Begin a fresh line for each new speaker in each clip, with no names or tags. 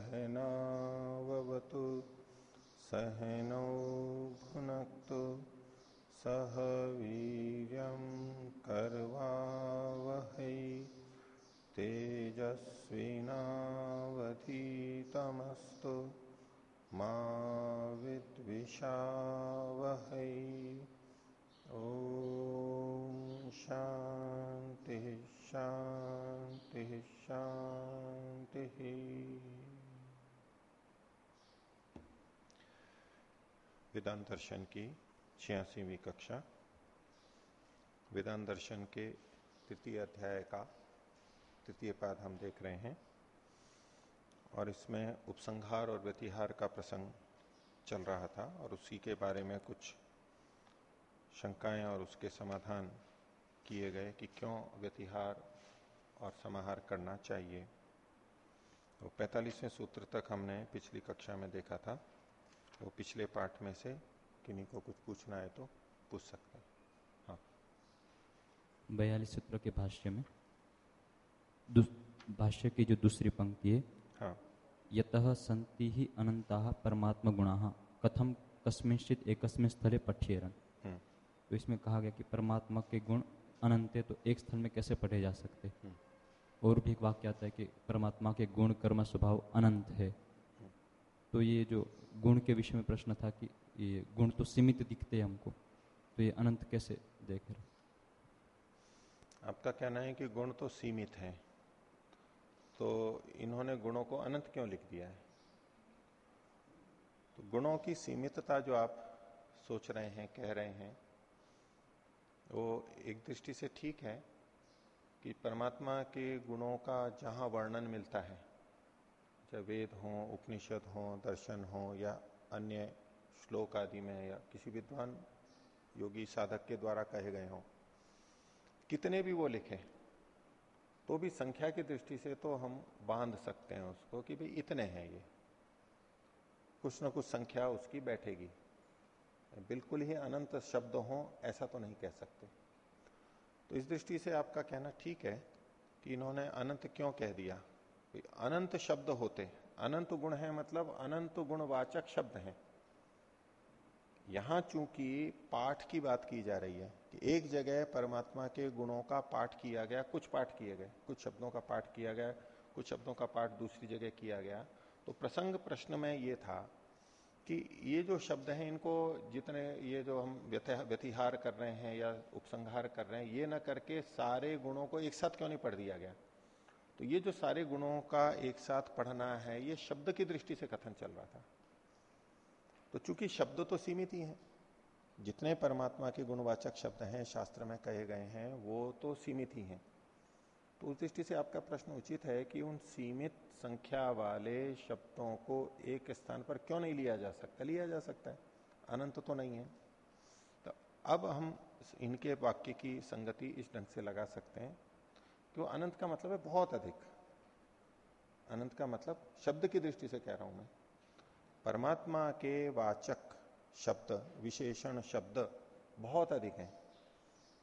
सहनावतु सहनौ भुनक्तु सह वीर कर्वावहै तेजस्विनावधीतमस्तु मा विद्विषावहै। ओ शांति शांति शांति वेदांत दर्शन की छियासीवीं कक्षा, वेदांत दर्शन के तृतीय अध्याय का तृतीय पाद हम देख रहे हैं और इसमें उपसंहार और व्यतिहार का प्रसंग चल रहा था और उसी के बारे में कुछ शंकाएँ और उसके समाधान किए गए कि क्यों व्यतिहार और समाहार करना चाहिए। तो पैतालीसवें सूत्र तक हमने पिछली कक्षा में देखा था। तो पिछले पाठ में से किन्हीं को कुछ पूछना है तो पूछ सकते हैं। हाँ।
बयालीस सूत्र के भाष्य में भाष्य की जो दूसरी पंक्ति है
हाँ।
यत संति ही अनंता परमात्मा गुणा कथम कस्मिंश्चित एक स्थले पठ्यरन
हम्म,
तो इसमें कहा गया कि परमात्मा के गुण अनंत है तो एक स्थल में कैसे पढ़े जा सकते
हम्म।
और भी एक वाक्य आता है कि परमात्मा के गुण कर्म स्वभाव अनंत है। तो ये जो गुण के विषय में प्रश्न था कि ये गुण तो सीमित दिखते हैं हमको तो ये अनंत कैसे देख रहे
आपका कहना है कि गुण तो सीमित हैं तो इन्होंने गुणों को अनंत क्यों लिख दिया है? तो गुणों की सीमितता जो आप सोच रहे हैं, कह रहे हैं, वो एक दृष्टि से ठीक है कि परमात्मा के गुणों का जहाँ वर्णन मिलता है चाहे वेद हो, उपनिषद हो, दर्शन हो या अन्य श्लोक आदि में या किसी विद्वान योगी साधक के द्वारा कहे गए हों, कितने भी वो लिखे तो भी संख्या की दृष्टि से तो हम बाँध सकते हैं उसको कि भाई इतने हैं ये। कुछ ना कुछ संख्या उसकी बैठेगी। बिल्कुल ही अनंत शब्द हो, ऐसा तो नहीं कह सकते। तो इस दृष्टि से आपका कहना ठीक है कि इन्होंने अनंत क्यों कह दिया? अनंत शब्द होते अनंत गुण है मतलब अनंत गुणवाचक शब्द हैं। यहाँ चूँकि पाठ की बात की जा रही है कि एक जगह परमात्मा के गुणों का पाठ किया गया, कुछ पाठ किए गए। कुछ शब्दों का पाठ किया गया, कुछ शब्दों का पाठ दूसरी जगह किया गया। तो प्रसंग प्रश्न में ये था कि ये जो शब्द हैं, इनको जितने ये जो हम व्यतिहार कर रहे हैं या उपसंहार कर रहे हैं, ये ना करके सारे गुणों को एक साथ क्यों नहीं पढ़ दिया गया? तो ये जो सारे गुणों का एक साथ पढ़ना है, ये शब्द की दृष्टि से कथन चल रहा था। तो चूँकि शब्द तो सीमित ही है, जितने परमात्मा के गुणवाचक शब्द हैं, शास्त्र में कहे गए हैं, वो तो सीमित ही हैं। तो उस दृष्टि से आपका प्रश्न उचित है कि उन सीमित संख्या वाले शब्दों को एक स्थान पर क्यों नहीं लिया जा सकता? लिया जा सकता है। अनंत तो नहीं है। तो अब हम इनके वाक्य की संगति इस ढंग से लगा सकते हैं। कि वो अनंत का मतलब है बहुत अधिक। अनंत का मतलब शब्द की दृष्टि से कह रहा हूँ मैं। परमात्मा के वाचक शब्द, विशेषण शब्द बहुत अधिक हैं।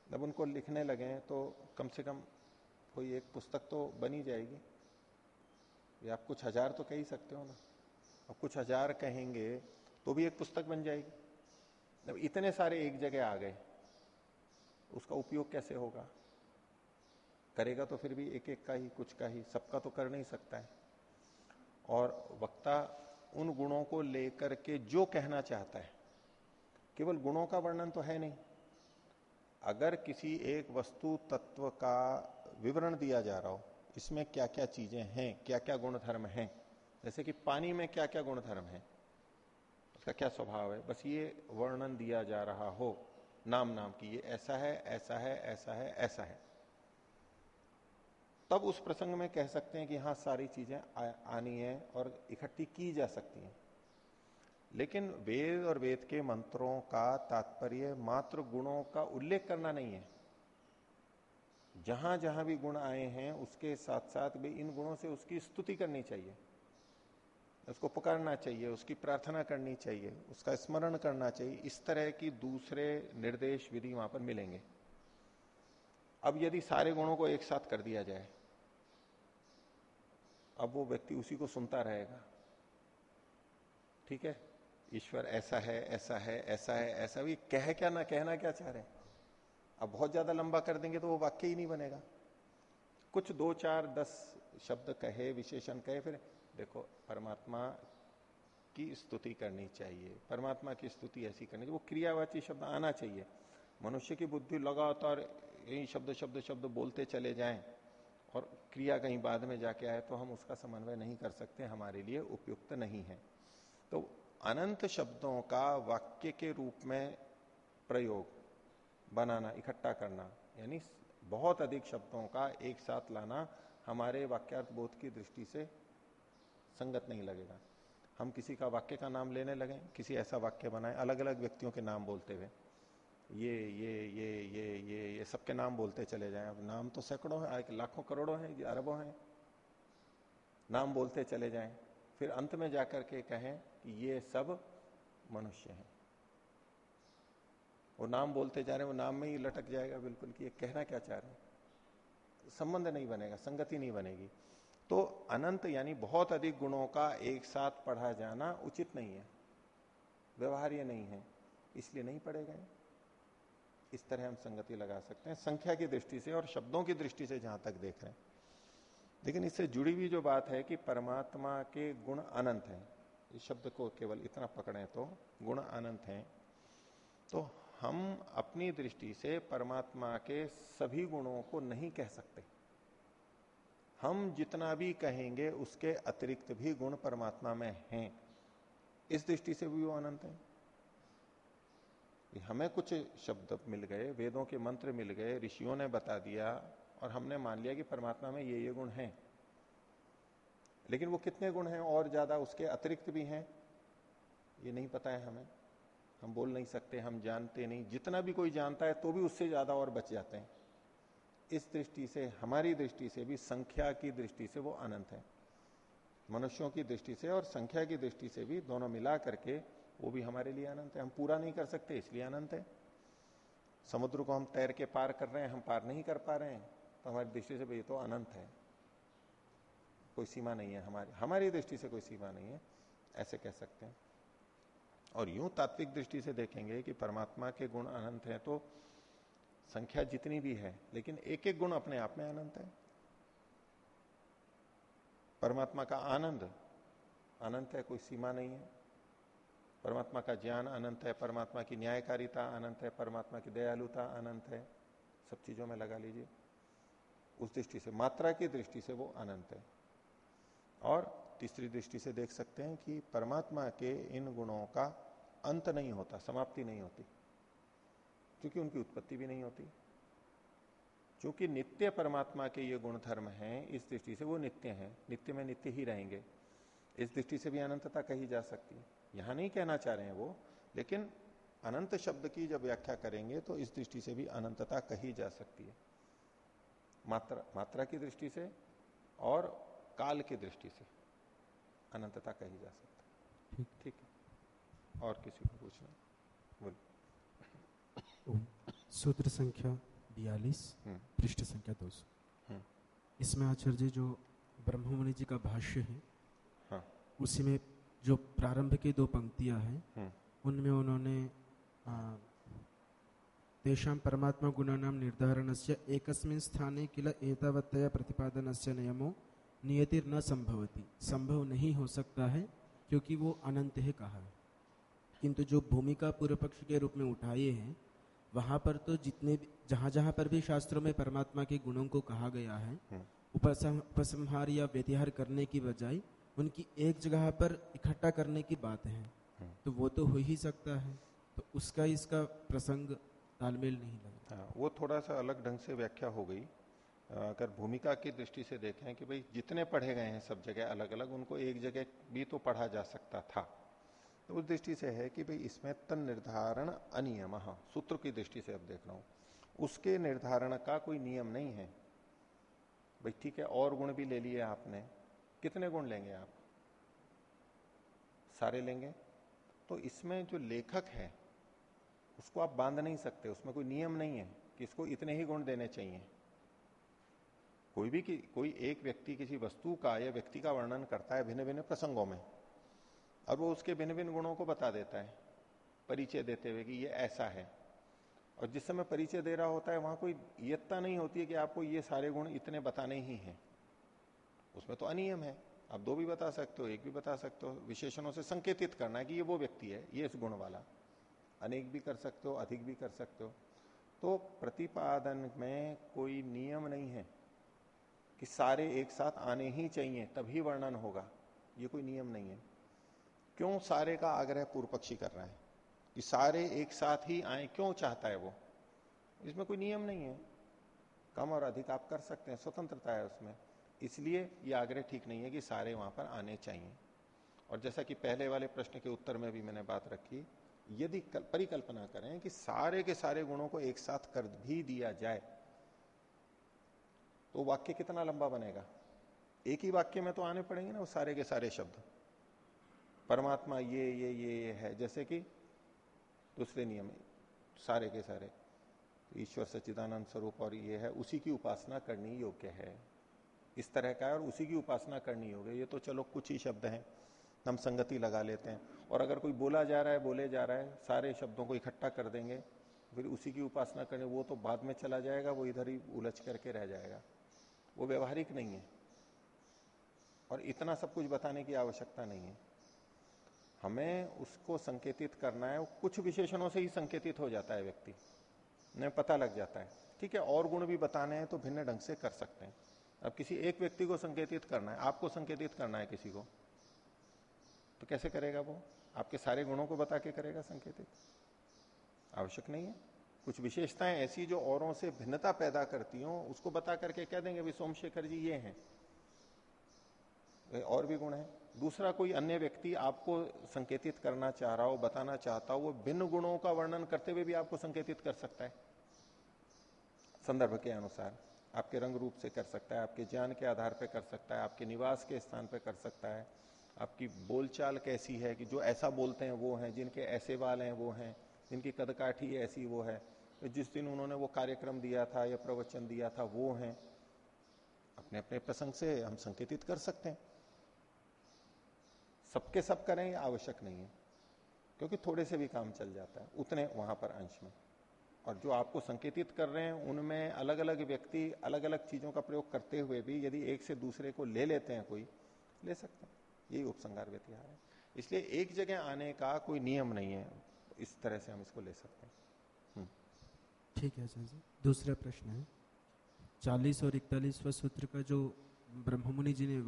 जब उनको लिखने लगे तो कम से कम कोई एक पुस्तक तो बनी जाएगी। या आप कुछ हज़ार तो कह ही सकते हो ना। और कुछ हज़ार कहेंगे तो भी एक पुस्तक बन जाएगी। जब इतने सारे एक जगह आ गए, उसका उपयोग कैसे होगा? करेगा तो फिर भी एक एक का ही, कुछ का ही, सबका तो कर नहीं सकता है। और वक्ता उन गुणों को लेकर के जो कहना चाहता है, केवल गुणों का वर्णन तो है नहीं। अगर किसी एक वस्तु तत्व का विवरण दिया जा रहा हो, इसमें क्या क्या चीज़ें हैं क्या क्या गुण धर्म है, जैसे कि पानी में क्या क्या गुण धर्म है, उसका क्या स्वभाव है, बस ये वर्णन दिया जा रहा हो नाम नाम की, ये ऐसा है ऐसा है ऐसा है ऐसा है। तब उस प्रसंग में कह सकते हैं कि हाँ सारी चीज़ें आनी है और इकट्ठी की जा सकती हैं। लेकिन वेद और वेद के मंत्रों का तात्पर्य मात्र गुणों का उल्लेख करना नहीं है। जहाँ जहाँ भी गुण आए हैं, उसके साथ साथ भी इन गुणों से उसकी स्तुति करनी चाहिए। उसको पुकारना चाहिए, उसकी प्रार्थना करनी चाहिए, उसका स्मरण करना चाहिए। इस तरह की दूसरे निर्देश विधि वहाँ पर मिलेंगे। अब यदि सारे गुणों को एक साथ कर दिया जाए अब वो व्यक्ति उसी को सुनता रहेगा। ठीक है? ईश्वर ऐसा है ऐसा है ऐसा है, ऐसा भी कह क्या ना कहना क्या चाह रहे हैं? अब बहुत ज़्यादा लंबा कर देंगे तो वो वाक्य ही नहीं बनेगा। कुछ दो, चार, दस शब्द कहे, विशेषण कहे, फिर देखो, परमात्मा की स्तुति करनी चाहिए। परमात्मा की स्तुति ऐसी करनी चाहिए। वो क्रियावाची शब्द आना चाहिए। मनुष्य की बुद्धि लगातार यही शब्द शब्द शब्द बोलते चले जाएँ। और क्रिया कहीं बाद में जाके आए तो हम उसका समन्वय नहीं कर सकते, हमारे लिए उपयुक्त नहीं है। तो अनंत शब्दों का वाक्य के रूप में प्रयोग बनाना, इकट्ठा करना, यानी बहुत अधिक शब्दों का एक साथ लाना हमारे वाक्यार्थ बोध की दृष्टि से संगत नहीं लगेगा। हम किसी का वाक्य का नाम लेने लगे, किसी ऐसा वाक्य बनाए अलग अलग व्यक्तियों के नाम बोलते हुए। ये ये ये ये ये ये सबके नाम बोलते चले जाएँ। अब नाम तो सैकड़ों हैं लाखों करोड़ों हैं अरबों हैं। नाम बोलते चले जाएँ, फिर अंत में जाकर के कहें कि ये सब मनुष्य हैं। वो नाम बोलते जा रहे हैं, वो नाम में ही लटक जाएगा बिल्कुल कि ये कहना क्या चाह रहे हैं। संबंध नहीं बनेगा, संगति नहीं बनेगी। तो अनंत यानी बहुत अधिक गुणों का एक साथ पढ़ा जाना उचित नहीं है, व्यवहार्य नहीं है, इसलिए नहीं पढ़े गए। इस तरह हम संगति लगा सकते हैं, संख्या की दृष्टि से और शब्दों की दृष्टि से जहाँ तक देख रहे हैं। लेकिन इससे जुड़ी हुई जो बात है कि परमात्मा के गुण अनंत हैं, इस शब्द को केवल इतना पकड़े तो गुण अनंत हैं। तो हम अपनी दृष्टि से परमात्मा के सभी गुणों को नहीं कह सकते। हम जितना भी कहेंगे उसके अतिरिक्त भी गुण परमात्मा में हैं। इस दृष्टि से भी वो अनंत है। हमें कुछ शब्द मिल गए, वेदों के मंत्र मिल गए, ऋषियों ने बता दिया और हमने मान लिया कि परमात्मा में ये ये गुण हैं। लेकिन वो कितने गुण हैं और ज़्यादा उसके अतिरिक्त भी हैं, ये नहीं पता है हमें। हम बोल नहीं सकते, हम जानते नहीं। जितना भी कोई जानता है तो भी उससे ज़्यादा और बच जाते हैं। इस दृष्टि से, हमारी दृष्टि से भी, संख्या की दृष्टि से वो अनंत है। मनुष्यों की दृष्टि से और संख्या की दृष्टि से भी दोनों मिला करके वो भी हमारे लिए अनंत है। हम पूरा नहीं कर सकते, इसलिए अनंत है। समुद्र को हम तैर के पार कर रहे हैं, हम पार नहीं कर पा रहे हैं तो हमारी दृष्टि से भाई तो अनंत है। कोई सीमा नहीं है हमारी हमारी दृष्टि से कोई सीमा नहीं है, ऐसे कह सकते हैं। और यूँ तात्विक दृष्टि से देखेंगे कि परमात्मा के गुण अनंत हैं तो संख्या जितनी भी है, लेकिन एक एक गुण अपने आप में अनंत है। परमात्मा का आनंद, अनंत है, कोई सीमा नहीं है। परमात्मा का ज्ञान अनंत है, परमात्मा की न्यायकारिता अनंत है, परमात्मा की दयालुता अनंत है। सब चीज़ों में लगा लीजिए। उस दृष्टि से, मात्रा की दृष्टि से वो अनंत है। और तीसरी दृष्टि से देख सकते हैं कि परमात्मा के इन गुणों का अंत नहीं होता, समाप्ति नहीं होती, क्योंकि उनकी उत्पत्ति भी नहीं होती। क्योंकि नित्य परमात्मा के ये गुण धर्म हैं, इस दृष्टि से वो नित्य हैं, नित्य में नित्य ही रहेंगे। इस दृष्टि से भी अनंतता कही जा सकती। है यहाँ नहीं कहना चाह रहे हैं वो लेकिन अनंत शब्द की जब व्याख्या करेंगे तो इस दृष्टि से भी अनंतता कही जा सकती है। मात्रा मात्रा की दृष्टि से और काल की दृष्टि से अनंतता कही जा सकती है। ठीक। है। और किसी को पूछना?
बोल सूत्र संख्या बयालीस हम्म। पृष्ठ संख्या दो सौ। हम्म। इसमें आचार्य जो ब्रह्ममुनि जी का भाष्य है हाँ। उसी में जो प्रारंभ की दो पंक्तियाँ हैं हम्म। उनमें उन्होंने तेषां परमात्मा गुणानां निर्धारणस्य एकस्मिन् स्थाने किल एतावत्तया प्रतिपादनस्य नियमो नियतिर न संभवती संभव नहीं हो सकता है क्योंकि वो अनंत है कहा है किंतु जो भूमिका पूर्व पक्ष के रूप में उठाए हैं वहाँ पर तो जितने भी जहाँ जहाँ पर भी शास्त्रों में परमात्मा के गुणों को कहा गया है हम्म। उपसंहार या व्यतिहार करने की बजाय उनकी एक जगह पर इकट्ठा करने की बात है। हम्म। तो वो तो हो ही सकता है। तो उसका इसका प्रसंग तालमेल नहीं लगता
हाँ, वो थोड़ा सा अलग ढंग से व्याख्या हो गई। अगर भूमिका की दृष्टि से देखें कि भाई जितने पढ़े गए हैं सब जगह अलग अलग उनको एक जगह भी तो पढ़ा जा सकता था। तो उस दृष्टि से है कि भाई इसमें तन निर्धारण अनियम हाँ, सूत्र की दृष्टि से अब देख रहा हूँ। उसके निर्धारण का कोई नियम नहीं है। भाई ठीक है और गुण भी ले लिए आपने। कितने गुण लेंगे आप? सारे लेंगे? तो इसमें जो लेखक है, उसको आप बाँध नहीं सकते, उसमें कोई नियम नहीं है कि इसको इतने ही गुण देने चाहिए। कोई भी कोई एक व्यक्ति किसी वस्तु का या व्यक्ति का वर्णन करता है भिन्न भिन्न प्रसंगों में, और वो उसके भिन्न भिन्न गुणों को बता देता है, परिचय देते हुए कि ये ऐसा है। और जिस समय परिचय दे रहा होता है, वहाँ कोई यत्ता नहीं होती है कि आपको ये सारे गुण इतने बताने ही हैं। उसमें तो अनियम है। आप दो भी बता सकते हो, एक भी बता सकते हो। विशेषणों से संकेतित करना है कि ये वो व्यक्ति है, ये इस गुण वाला। अनेक भी कर सकते हो, अधिक भी कर सकते हो। तो प्रतिपादन में कोई नियम नहीं है कि सारे एक साथ आने ही चाहिए, तभी वर्णन होगा। ये कोई नियम नहीं है। क्यों सारे का आग्रह पूर्व पक्षी कर रहा है? कि सारे एक साथ ही आए, क्यों चाहता है वो? इसमें कोई नियम नहीं है। कम और अधिक आप कर सकते हैं, स्वतंत्रता है उसमें। इसलिए ये आग्रह ठीक नहीं है कि सारे वहाँ पर आने चाहिए। और जैसा कि पहले वाले प्रश्न के उत्तर में भी मैंने बात रखी, यदि परिकल्पना करें कि सारे के सारे गुणों को एक साथ कर भी दिया जाए तो वाक्य कितना लंबा बनेगा? एक ही वाक्य में तो आने पड़ेंगे ना वो सारे के सारे शब्द। परमात्मा ये ये ये ये है, जैसे कि दूसरे नियम, सारे के सारे, ईश्वर सच्चिदानंद स्वरूप और ये है, उसी की उपासना करनी योग्य है। इस तरह का है और उसी की उपासना करनी होगी ये तो चलो कुछ ही शब्द हैं, हम संगति लगा लेते हैं। और अगर कोई बोला जा रहा है, बोले जा रहा है, सारे शब्दों को इकट्ठा कर देंगे, फिर उसी की उपासना करने वो तो बाद में चला जाएगा, वो इधर ही उलझ करके रह जाएगा। वो व्यवहारिक नहीं है। और इतना सब कुछ बताने की आवश्यकता नहीं है। हमें उसको संकेतित करना है कुछ विशेषणों से ही संकेतित हो जाता है व्यक्ति। ने पता लग जाता है। ठीक है, और गुण भी बताने हैं तो भिन्न ढंग से कर सकते हैं। अब किसी एक व्यक्ति को संकेतित करना है, आपको संकेतित करना है किसी को तो कैसे करेगा वो? आपके सारे गुणों को बता के करेगा संकेतित। आवश्यक नहीं है। कुछ विशेषताएँ ऐसी जो औरों से भिन्नता पैदा करती हो, उसको बता करके कह देंगे भी सोमशेखर जी, ये हैं। और भी गुण है। दूसरा, कोई अन्य व्यक्ति आपको संकेतित करना चाह रहा हो, बताना चाहता हो, वो भिन्न गुणों का वर्णन करते हुए भी आपको संकेतित कर सकता है। संदर्भ के अनुसार। आपके रंग रूप से कर सकता है, आपके ज्ञान के आधार पर कर सकता है, आपके निवास के स्थान पर कर सकता है। आपकी बोलचाल कैसी है कि जो ऐसा बोलते हैं वो हैं, जिनके ऐसे बाल हैं वो हैं, जिनकी कदकाठी ऐसी वो है। जिस दिन उन्होंने वो कार्यक्रम दिया था या प्रवचन दिया था वो हैं। अपने अपने प्रसंग से हम संकेतित कर सकते हैं। सबके सब करें आवश्यक नहीं है, क्योंकि थोड़े से भी काम चल जाता है। उतने वहाँ पर अंश में। और जो आपको संकेतित कर रहे हैं उनमें अलग अलग व्यक्ति अलग अलग चीज़ों का प्रयोग करते हुए भी यदि एक से दूसरे को ले लेते हैं कोई ले सकते हैं। यही उपसंगार व्यतिहार है। इसलिए एक जगह आने का कोई नियम नहीं है। इस तरह से हम इसको ले सकते हैं।
हम्म। ठीक है सर जी। दूसरा प्रश्न है। चालीस और इकतालीसवा सूत्र का जो ब्रह्ममुनि जी ने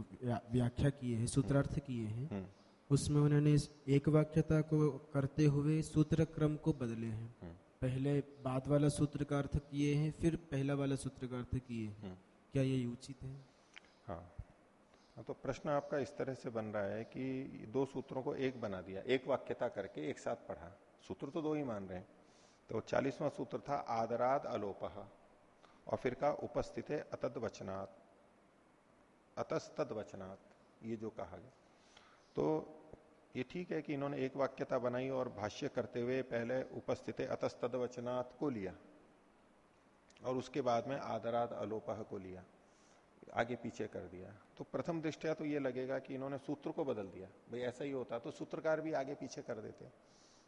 व्याख्या किए हैं सूत्रार्थ किए हैं हम्म। उसमें उन्होंने एक वाक्यता को करते हुए सूत्र क्रम को बदले हैं। हम्म। पहले बाद वाला सूत्र का अर्थ किए हैं फिर पहला वाला सूत्र का अर्थ किए हैं। हम्म। क्या ये उचित है?
हाँ।, हाँ तो प्रश्न आपका इस तरह से बन रहा है कि दो सूत्रों को एक बना दिया एक वाक्यता करके एक साथ पढ़ा। सूत्र तो दो ही मान रहे हैं। तो चालीसवां सूत्र था आदराद अलोप। और फिर का उपस्थित है अतद वचनात् अतस्तद वचनात् ये जो कहा गया। तो ये ठीक है कि इन्होंने एक वाक्यता बनाई और भाष्य करते हुए पहले उपस्थित अतस्तद वचनात् को लिया और उसके बाद में आदराद अलोपह को लिया, आगे पीछे कर दिया। तो प्रथम दृष्टिया तो ये लगेगा कि इन्होंने सूत्र को बदल दिया। भाई ऐसा ही होता तो सूत्रकार भी आगे पीछे कर देते।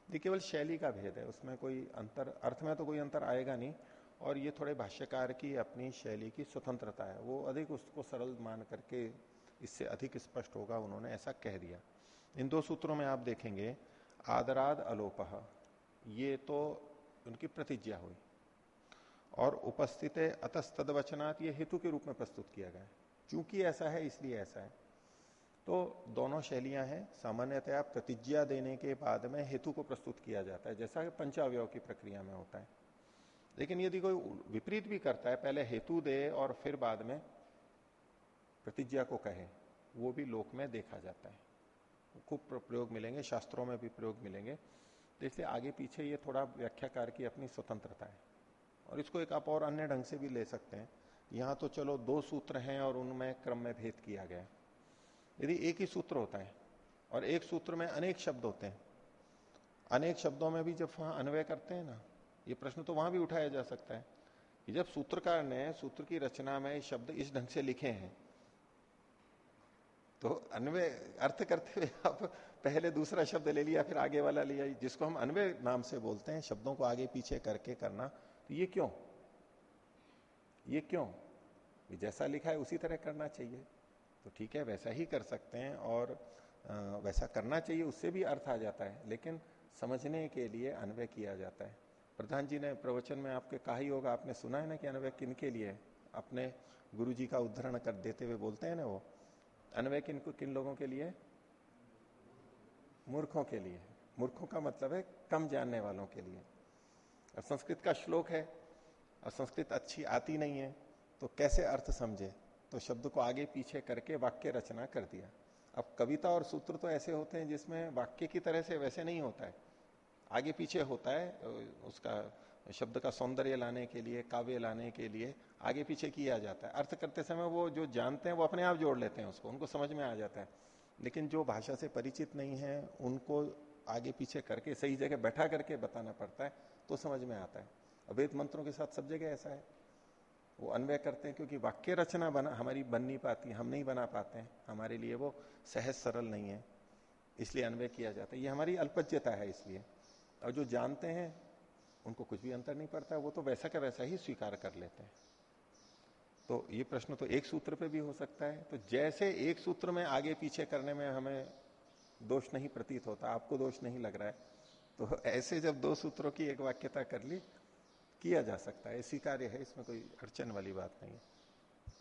ये केवल शैली का भेद है, उसमें कोई अंतर, अर्थ में तो कोई अंतर आएगा नहीं और ये थोड़े भाष्यकार की अपनी शैली की स्वतंत्रता है। वो अधिक उसको सरल मान करके इससे अधिक स्पष्ट होगा, उन्होंने ऐसा कह दिया। इन दो सूत्रों में आप देखेंगे, आदराद अलोप, ये तो उनकी प्रतिज्ञा हुई। और उपस्थित अतस्तद वचनात् हेतु के रूप में प्रस्तुत किया गया चूँकि ऐसा है, इसलिए ऐसा है। तो दोनों शैलियाँ हैं, सामान्यतया प्रतिज्ञा देने के बाद में हेतु को प्रस्तुत किया जाता है, जैसा कि पंचावय की प्रक्रिया में होता है। लेकिन यदि कोई विपरीत भी करता है, पहले हेतु दे और फिर बाद में प्रतिज्ञा को कहे, वो भी लोक में देखा जाता है। खूब प्रयोग मिलेंगे, शास्त्रों में भी प्रयोग मिलेंगे। तो आगे पीछे ये थोड़ा व्याख्याकार की अपनी स्वतंत्रता है। और इसको एक आप और अन्य ढंग से भी ले सकते हैं। यहाँ तो चलो दो सूत्र हैं और उनमें क्रम में भेद किया गया। यदि एक ही सूत्र होता है और एक सूत्र में अनेक शब्द होते हैं, अनेक शब्दों में भी जब वहाँ अन्वय करते हैं ना, ये प्रश्न तो वहाँ भी उठाया जा सकता है कि जब सूत्रकार ने सूत्र की रचना में शब्द इस ढंग से लिखे हैं तो अन्वय, अर्थ करते हुए आप पहले दूसरा शब्द ले लिया, फिर आगे वाला लिया जिसको हम अन्वय नाम से बोलते हैं, शब्दों को आगे पीछे करके करना तो ये क्यों? ये क्यों? जैसा लिखा है उसी तरह करना चाहिए। तो ठीक है, वैसा ही कर सकते हैं और वैसा करना चाहिए, उससे भी अर्थ आ जाता है, लेकिन समझने के लिए अन्वय किया जाता है। प्रधान जी ने प्रवचन में आपके कहा ही होगा, आपने सुना है ना कि अन्वय किन के लिए अपने गुरु जी का उदाहरण कर देते हुए बोलते हैं ना वो। अन्वय किन किन लोगों के लिए? मूर्खों के लिए। मूर्खों का मतलब है कम जानने वालों के लिए। और संस्कृत का श्लोक है और संस्कृत अच्छी आती नहीं है तो कैसे अर्थ समझे? तो शब्द को आगे पीछे करके वाक्य रचना कर दिया। अब कविता और सूत्र तो ऐसे होते हैं जिसमें वाक्य की तरह से वैसे नहीं होता है। आगे पीछे होता है उसका शब्द का सौंदर्य लाने के लिए, काव्य लाने के लिए आगे पीछे किया जाता है। अर्थ करते समय वो जो जानते हैं, वो अपने आप जोड़ लेते हैं उसको, उनको समझ में आ जाता है। लेकिन जो भाषा से परिचित नहीं है, उनको आगे पीछे करके, सही जगह बैठा करके बताना पड़ता है तो समझ में आता है। अवेद मंत्रों के साथ सब जगह ऐसा है। वो अन्वय करते हैं क्योंकि वाक्य रचना बना, हमारी बन नहीं पाती, हम नहीं बना पाते हैं। हमारे लिए वो सहज सरल नहीं है, इसलिए अन्वय किया जाता है। ये हमारी अल्पज्यता है इसलिए। और जो जानते हैं उनको कुछ भी अंतर नहीं पड़ता वो तो वैसा का वैसा ही स्वीकार कर लेते हैं। तो ये प्रश्न तो एक सूत्र पे भी हो सकता है। तो जैसे एक सूत्र में आगे पीछे करने में हमें दोष नहीं प्रतीत होता आपको दोष नहीं लग रहा है तो ऐसे जब दो सूत्रों की एक वाक्यता कर ली किया जा सकता है। स्वीकार्य है इसमें कोई अड़चन वाली बात नहीं है।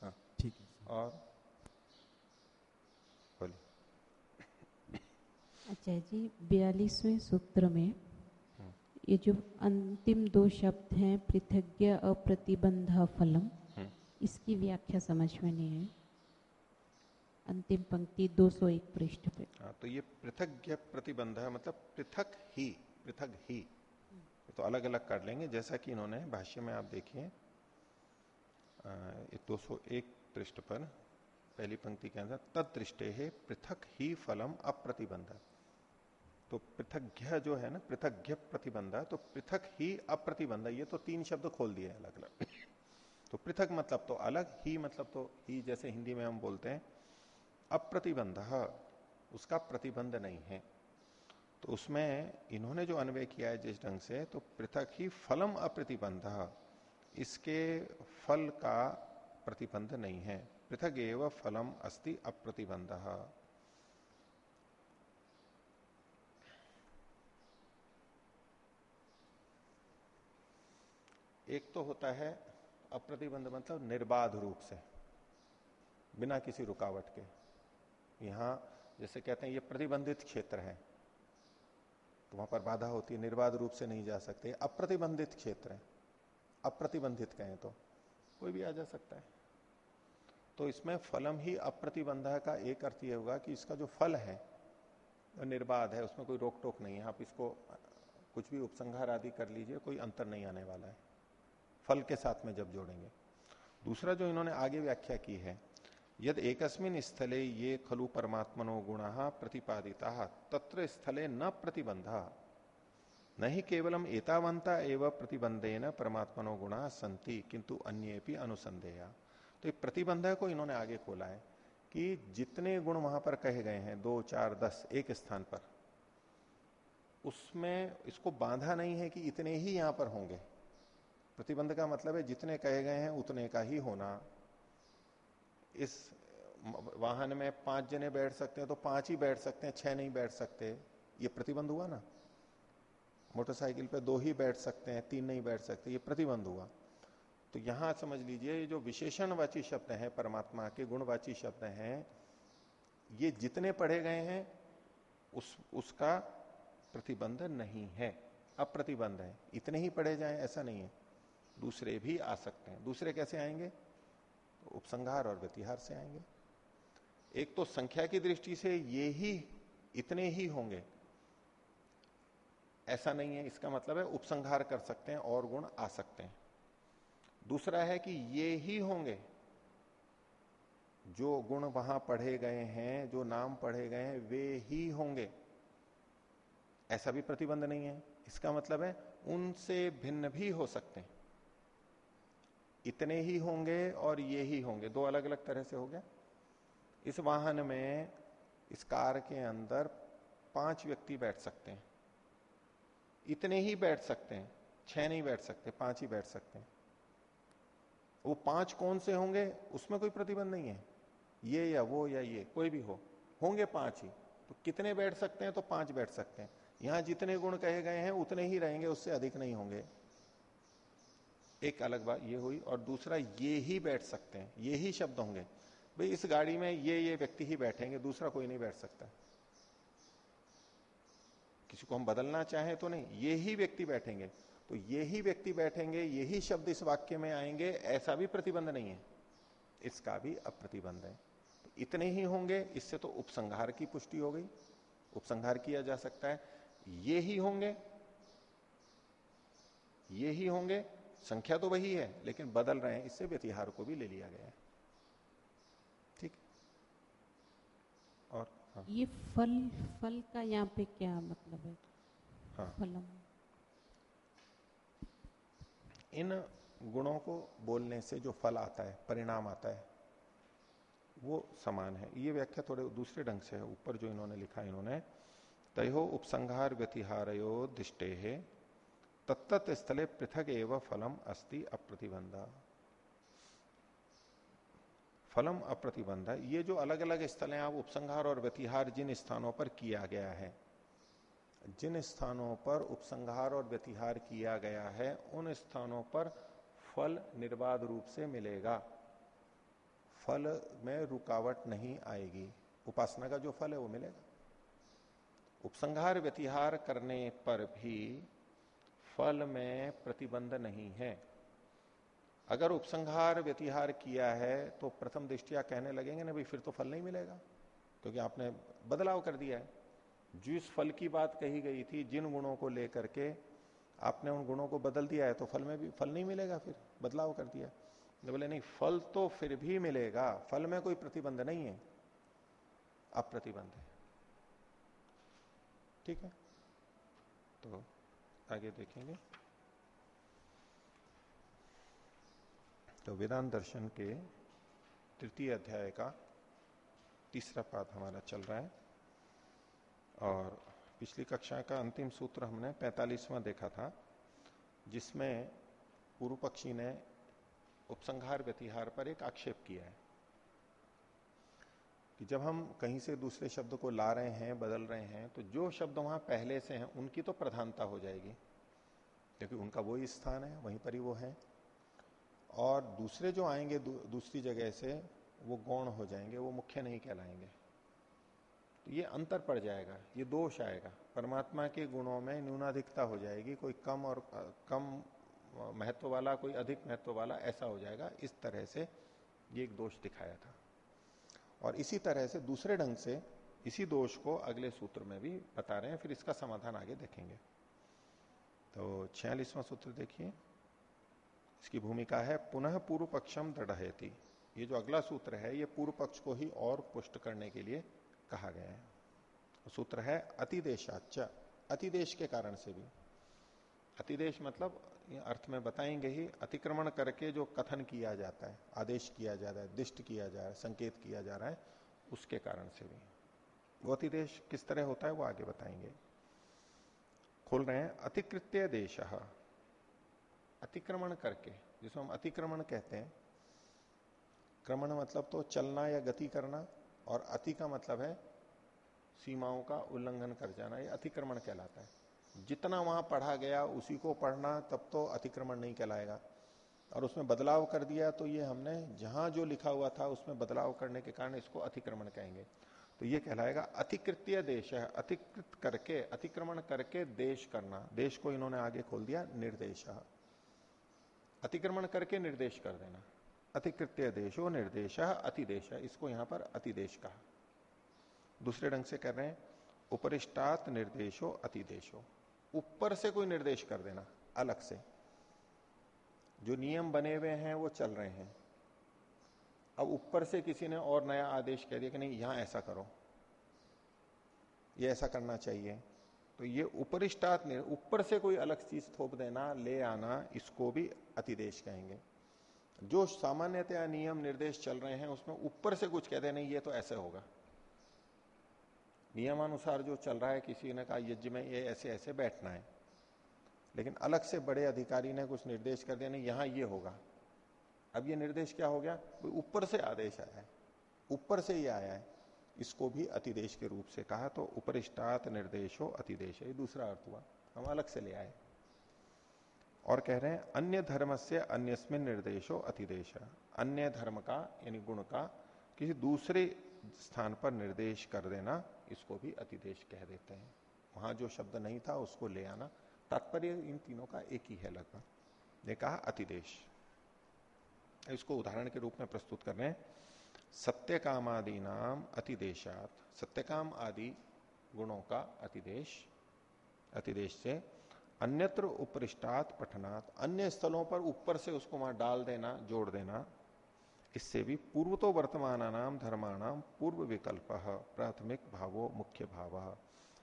हाँ।
ठीक है।
और? बोलिए।
अच्छा जी बयालीसवें सूत्र में ये जो अंतिम दो शब्द हैं पृथज्ञ अप्रतिबंध फलम हम्म। इसकी व्याख्या समझ में नहीं है अंतिम पंक्ति 201 पृष्ठ पे।
हाँ तो ये पृथज्ञ प्रतिबंध है मतलब पृथक ही पृथक ही। तो अलग अलग कर लेंगे जैसा कि इन्होंने भाष्य में आप देखिए दो सौ एक पृष्ठ पर पहली पंक्ति के अंदर तदृष्टे है पृथक ही फलम अप्रतिबंध। तो पृथक जो है ना पृथक प्रतिबंध तो पृथक ही अप्रतिबंध ये तो तीन शब्द खोल दिए अलग अलग। तो पृथक मतलब तो अलग, ही मतलब तो ही जैसे हिंदी में हम बोलते हैं, अप्रतिबंध। उसका प्रतिबंध नहीं है। तो उसमें इन्होंने जो अन्वय किया है जिस ढंग से तो पृथक ही फलम अप्रतिबंध। इसके फल का प्रतिबंध नहीं है। पृथक एवं फलम अस्ति अप्रतिबंध। एक तो होता है अप्रतिबंध मतलब निर्बाध रूप से, बिना किसी रुकावट के। यहाँ जैसे कहते हैं ये प्रतिबंधित क्षेत्र है तो वहाँ पर बाधा होती है, निर्बाध रूप से नहीं जा सकते। अप्रतिबंधित क्षेत्र है, अप्रतिबंधित कहें तो कोई भी आ जा सकता है। तो इसमें फलम ही अप्रतिबंध का एक अर्थ यह होगा कि इसका जो फल है निर्बाध है, उसमें कोई रोक टोक नहीं है। आप इसको कुछ भी उपसंहार आदि कर लीजिए, कोई अंतर नहीं आने वाला है। फल के साथ में जब जोड़ेंगे। दूसरा जो इन्होंने आगे व्याख्या की है, यद एकस्मिन स्थले ये खलु परमात्मनो गुण प्रतिपादिता, तत्र स्थले न प्रतिबंध न ही केवलम एतावंता एवं प्रतिबंधे न परमात्मनो गुण संति किंतु अन्य भी अनुसंधेया तो प्रतिबंध को इन्होंने आगे खोला है कि जितने गुण वहाँ पर कहे गए हैं, दो, चार, दस, एक स्थान पर, उसमें इसको बांधा नहीं है कि इतने ही यहाँ पर होंगे। प्रतिबंध का मतलब है जितने कहे गए हैं उतने का ही होना। इस वाहन में पाँच जने बैठ सकते हैं तो पाँच ही बैठ सकते हैं, छह नहीं बैठ सकते। ये प्रतिबंध हुआ ना? मोटरसाइकिल पे दो ही बैठ सकते हैं, तीन नहीं बैठ सकते, ये प्रतिबंध हुआ। तो यहाँ समझ लीजिए, ये जो विशेषणवाची शब्द हैं, परमात्मा के गुणवाची शब्द हैं, ये जितने पढ़े गए हैं, उस, उसका प्रतिबंध नहीं है। अप्रतिबंध है। इतने ही पढ़े जाए, ऐसा नहीं है। दूसरे भी आ सकते हैं। दूसरे कैसे आएँगे? तो उपसंहार और व्यतिहार से आएँगे। एक तो संख्या की दृष्टि से ये ही, इतने ही होंगे। ऐसा नहीं है, इसका मतलब है उपसंहार कर सकते हैं और गुण आ सकते हैं। दूसरा है कि ये ही होंगे। जो गुण वहाँ पढ़े गए हैं, जो नाम पढ़े गए हैं, वे ही होंगे। ऐसा भी प्रतिबंध नहीं है। इसका मतलब है उनसे भिन्न भी हो सकते हैं। इतने ही होंगे और ये ही होंगे। दो अलग अलग तरह से हो गया। इस वाहन में, इस कार के अंदर पाँच व्यक्ति बैठ सकते हैं। इतने ही बैठ सकते हैं। छह नहीं बैठ सकते, पाँच ही बैठ सकते हैं। वो पाँच कौन से होंगे, उसमें कोई प्रतिबंध नहीं है। ये या वो या ये, कोई भी हो। होंगे पाँच ही। तो कितने बैठ सकते हैं तो पाँच बैठ सकते हैं। यहाँ जितने गुण कहे गए हैं, उतने ही रहेंगे, उससे अधिक नहीं होंगे। एक अलग बात ये हुई और दूसरा ये ही बैठ सकते हैं, ये ही शब्द होंगे। भाई इस गाड़ी में ये ये व्यक्ति ही बैठेंगे, दूसरा कोई नहीं बैठ सकता। किसी को हम बदलना चाहें तो नहीं, ये ही व्यक्ति बैठेंगे। तो ये ही व्यक्ति बैठेंगे यही शब्द इस वाक्य में आएँगे, ऐसा भी प्रतिबंध नहीं है। इसका भी अप्रतिबंध है। तो इतने ही होंगे, इससे तो उपसंहार की पुष्टि हो गई। उपसंहार किया जा सकता है। ये ही होंगे, ये ही होंगे संख्या तो वही है लेकिन बदल रहे हैं इससे व्यतिहार को भी ले लिया गया है। ठीक? और
हाँ। ये फल फल का यहाँ पे क्या मतलब है?
हाँ।
फलम।
इन गुणों को बोलने से जो फल आता है परिणाम आता है वो समान है। ये व्याख्या थोड़े दूसरे ढंग से है ऊपर जो इन्होंने लिखा इन्होंने तयो उपसंहार व्यतिहारो दिष्टे है तत्त स्थले पृथक एवं फलम अस्ति अप्रतिबंध फलम अप्रतिबंध ये जो अलग अलग स्थल हैं आप उपसंहार और व्यतिहार जिन स्थानों पर किया गया है, जिन स्थानों पर उपसंहार और व्यतिहार किया गया है, उन स्थानों पर फल निर्बाध रूप से मिलेगा। फल में रुकावट नहीं आएगी। उपासना का जो फल है, वो मिलेगा। उपसंहार व्यतिहार करने पर भी फल में प्रतिबंध नहीं है। अगर उपसंहार व्यतिहार किया है तो प्रथम दृष्टिया कहने लगेंगे ना भाई, फिर तो फल नहीं मिलेगा। क्योंकि आपने बदलाव कर दिया है। जिस फल की बात कही गई थी, जिन गुणों को लेकर के आपने उन गुणों को बदल दिया है तो फल में भी, फल नहीं मिलेगा फिर। बदलाव कर दिया। तो बोले, नहीं, फल तो फिर भी मिलेगा। फल में कोई प्रतिबंध नहीं है। अप्रतिबंध है। ठीक है? तो आगे देखेंगे। तो वेदांत दर्शन के तृतीय अध्याय का तीसरा पाद हमारा चल रहा है। और पिछली कक्षा का अंतिम सूत्र हमने पैतालीसवां देखा था, जिसमें पूर्व पक्षी ने उपसंहार व्यतिहार पर एक आक्षेप किया है। कि जब हम कहीं से दूसरे शब्द को ला रहे हैं बदल रहे हैं तो जो शब्द वहाँ पहले से हैं उनकी तो प्रधानता हो जाएगी। क्योंकि उनका वही स्थान है वहीं पर ही वो है। और दूसरे जो आएँगे दू, दूसरी जगह से वो गौण हो जाएँगे वो मुख्य नहीं कहलाएँगे। तो ये अंतर पड़ जाएगा ये दोष आएगा। परमात्मा के गुणों में न्यूनाधिकता हो जाएगी कोई कम और कम महत्व वाला कोई अधिक महत्व वाला ऐसा हो जाएगा इस तरह से ये एक दोष दिखाया था। और इसी तरह से दूसरे ढंग से इसी दोष को अगले सूत्र में भी बता रहे हैं, फिर इसका समाधान आगे देखेंगे। तो छियालीसवां सूत्र देखिए। इसकी भूमिका है, पुनः पूर्व पक्षम दृढ़ ये जो अगला सूत्र है, ये पूर्व पक्ष को ही और पुष्ट करने के लिए कहा गया है। सूत्र है अतिदेशाच अतिदेश के कारण से भी। अतिदेश मतलब अर्थ में बताएँगे ही, अतिक्रमण करके जो कथन किया जाता है, आदेश किया जा रहा है, दिष्ट किया जा रहा है, संकेत किया जा रहा है, उसके कारण से भी। वो अतिदेश किस तरह होता है वो आगे बताएँगे। खोल रहे हैं, अतिकृत्य देश। अतिक्रमण करके, जिसको हम अतिक्रमण कहते हैं। क्रमण मतलब तो चलना या गति करना, और अति का मतलब है सीमाओं का उल्लंघन कर जाना, ये अतिक्रमण कहलाता है। जितना वहाँ पढ़ा गया, उसी को पढ़ना तब तो अतिक्रमण नहीं कहलाएगा। और उसमें बदलाव कर दिया तो ये हमने जहाँ जो लिखा हुआ था, उसमें बदलाव करने के कारण इसको अतिक्रमण कहेंगे। तो ये कहलाएगा अतिकृत्य देश है। अतिकृत करके, अतिक्रमण करके देश करना। देश को इन्होंने आगे खोल दिया, निर्देश। अतिक्रमण करके निर्देश कर देना। अतिकृत्य देशो निर्देश, अतिदेश। इसको यहाँ पर अतिदेश कहा। दूसरे ढंग से कर रहे हैं, उपरिष्टात निर्देशो, अतिदेशो। ऊपर से कोई निर्देश कर देना, अलग से। जो नियम बने हुए हैं, वो चल रहे हैं। अब ऊपर से किसी ने और नया आदेश कह दिया कि नहीं, यहाँ ऐसा करो। ये ऐसा करना चाहिए। तो ये उपरिष्टात ऊपर से कोई अलग चीज़ थोप देना, ले आना, इसको भी अतिदेश कहेंगे। जो सामान्यतया नियम, निर्देश चल रहे हैं, उसमें ऊपर से कुछ कहते नहीं, ये तो ऐसे होगा। नियमानुसार जो चल रहा है, किसी ने कहा, यज्ञ में ये ऐसे ऐसे बैठना है। लेकिन अलग से बड़े अधिकारी ने कुछ निर्देश कर दिया, नहीं, यहाँ ये होगा। अब ये निर्देश क्या हो गया? ऊपर से आदेश आया है। ऊपर से ही आया है। इसको भी अतिदेश के रूप से कहा तो उपरिष्टात निर्देशो अतिदेश। ये दूसरा अर्थ हुआ। हम अलग से ले आए। और कह रहे हैं, अन्य धर्म से अन्यस्मिन निर्देशो अतिदेश। अन्य धर्म का, यानी गुण का, किसी दूसरे स्थान पर निर्देश कर देना इसको भी अतिदेश कह देते हैं। वहाँ जो शब्द नहीं था, उसको ले आना। तात्पर्य इन तीनों का एक ही है लगभग। ने कहा, अतिदेश। इसको उदाहरण के रूप में प्रस्तुत कर रहे हैं। सत्य काम आदि नाम अतिदेशात। सत्यकाम आदि गुणों का अतिदेश। अतिदेश से अन्यत्र उपरिष्टात पठनात्। अन्य स्थलों पर ऊपर से उसको वहाँ डाल देना, जोड़ देना। इससे भी पूर्व तो वर्तमान नाम धर्माणाम पूर्व विकल्प प्राथमिक भावो मुख्य भाव।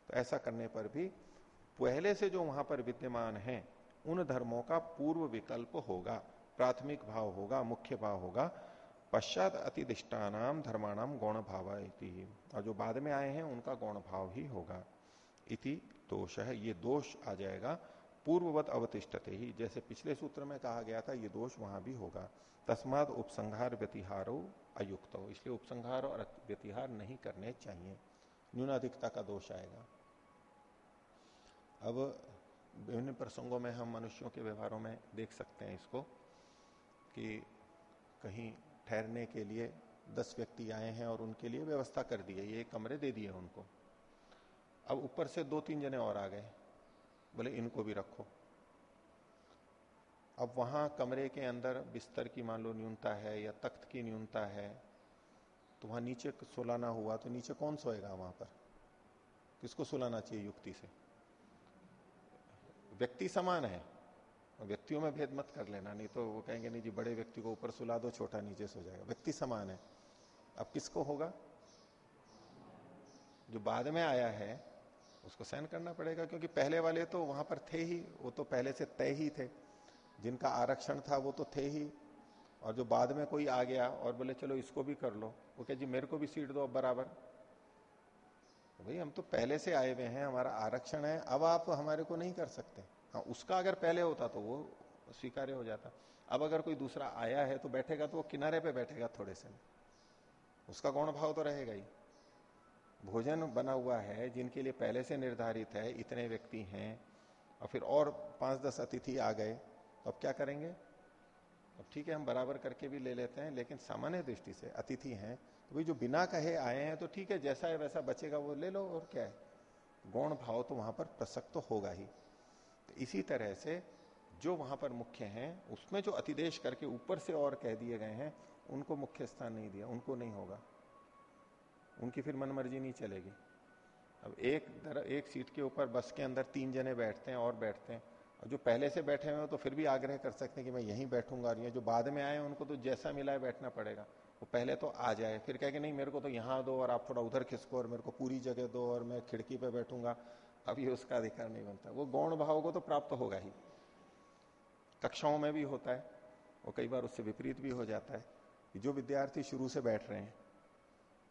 तो ऐसा करने पर भी पहले से जो वहाँ पर विद्यमान है, उन धर्मों का पूर्व विकल्प होगा, प्राथमिक भाव होगा, मुख्य भाव होगा, पश्चात अतिदिष्टानाम धर्माणाम गौण भाव और जो बाद में आए हैं, उनका गौण भाव ही होगा। इति दोष है ये दोष आ जाएगा, पूर्ववत अवतिष्ठते ही। जैसे पिछले सूत्र में कहा गया था, ये दोष वहाँ भी होगा। तस्माद उपसंहार व्यतिहारो अयुक्त। हो इसलिए उपसंहार और व्यतिहार नहीं करने चाहिए। न्यूनाधिकता का दोष आएगा। अब विभिन्न प्रसंगों में हम मनुष्यों के व्यवहारों में देख सकते हैं इसको कि कहीं ठहरने के लिए दस व्यक्ति आए हैं और उनके लिए व्यवस्था कर दी है ये कमरे दे दिए उनको। अब ऊपर से दो तीन जने और आ गए बोले इनको भी रखो। अब वहाँ कमरे के अंदर बिस्तर की मान लो न्यूनता है या तख्त की न्यूनता है तो वहाँ नीचे सुलाना हुआ तो नीचे कौन सोएगा वहाँ पर? किसको सुलाना चाहिए युक्ति से? व्यक्ति समान है। व्यक्तियों में भेद मत कर लेना, नहीं तो वो कहेंगे, नहीं जी, बड़े व्यक्ति को ऊपर सुला दो, छोटा नीचे सो जाएगा। व्यक्ति समान है। अब किसको होगा? जो बाद में आया है, उसको सहन करना पड़ेगा, क्योंकि पहले वाले तो वहाँ पर थे ही, वो तो पहले से तय ही थे। जिनका आरक्षण था वो तो थे ही। और जो बाद में कोई आ गया और बोले, चलो, इसको भी कर लो। वो कह, जी, मेरे को भी सीट दो अब बराबर। तो भाई, हम तो पहले से आए हुए हैं, हमारा आरक्षण है। अब आप हमारे को नहीं कर सकते। हाँ उसका अगर पहले होता तो वो स्वीकार्य हो जाता। अब अगर कोई दूसरा आया है तो बैठेगा तो वो किनारे पे बैठेगा थोड़े से। उसका गौण भाव तो रहेगा ही? भोजन बना हुआ है, जिनके लिए पहले से निर्धारित है, इतने व्यक्ति हैं। और फिर और पाँच दस अतिथि आ गए। अब क्या करेंगे? अब ठीक है हम बराबर करके भी ले लेते हैं लेकिन सामान्य दृष्टि से अतिथि हैं तो भाई जो बिना कहे आए हैं तो ठीक है जैसा है वैसा बचेगा वो ले लो और क्या है? गौण भाव तो वहाँ पर प्रसक्त तो होगा ही। तो इसी तरह से जो वहाँ पर मुख्य हैं उसमें जो अतिदेश करके ऊपर से और कह दिए गए हैं उनको मुख्य स्थान नहीं दिया उनको नहीं होगा। उनकी फिर मन मर्ज़ी नहीं चलेगी। अब एक दर, एक सीट के ऊपर बस के अंदर तीन जने बैठते हैं और बैठते हैं। और जो पहले से बैठे हुए तो फिर भी आग्रह कर सकते हैं कि मैं यहीं बैठूँगा और ये जो बाद में आए उनको तो जैसा मिला है बैठना पड़ेगा। वो पहले तो आ जाए, फिर कहे कि नहीं, मेरे को तो यहाँ दो और आप थोड़ा उधर खिसको और मेरे को पूरी जगह दो और मैं खिड़की पे बैठूँगा। अब ये उसका अधिकार नहीं बनता। वो गौण भाव को तो प्राप्त होगा ही। कक्षाओं में भी होता है वो कई बार उससे विपरीत भी हो जाता है कि जो विद्यार्थी शुरू से बैठ रहे हैं,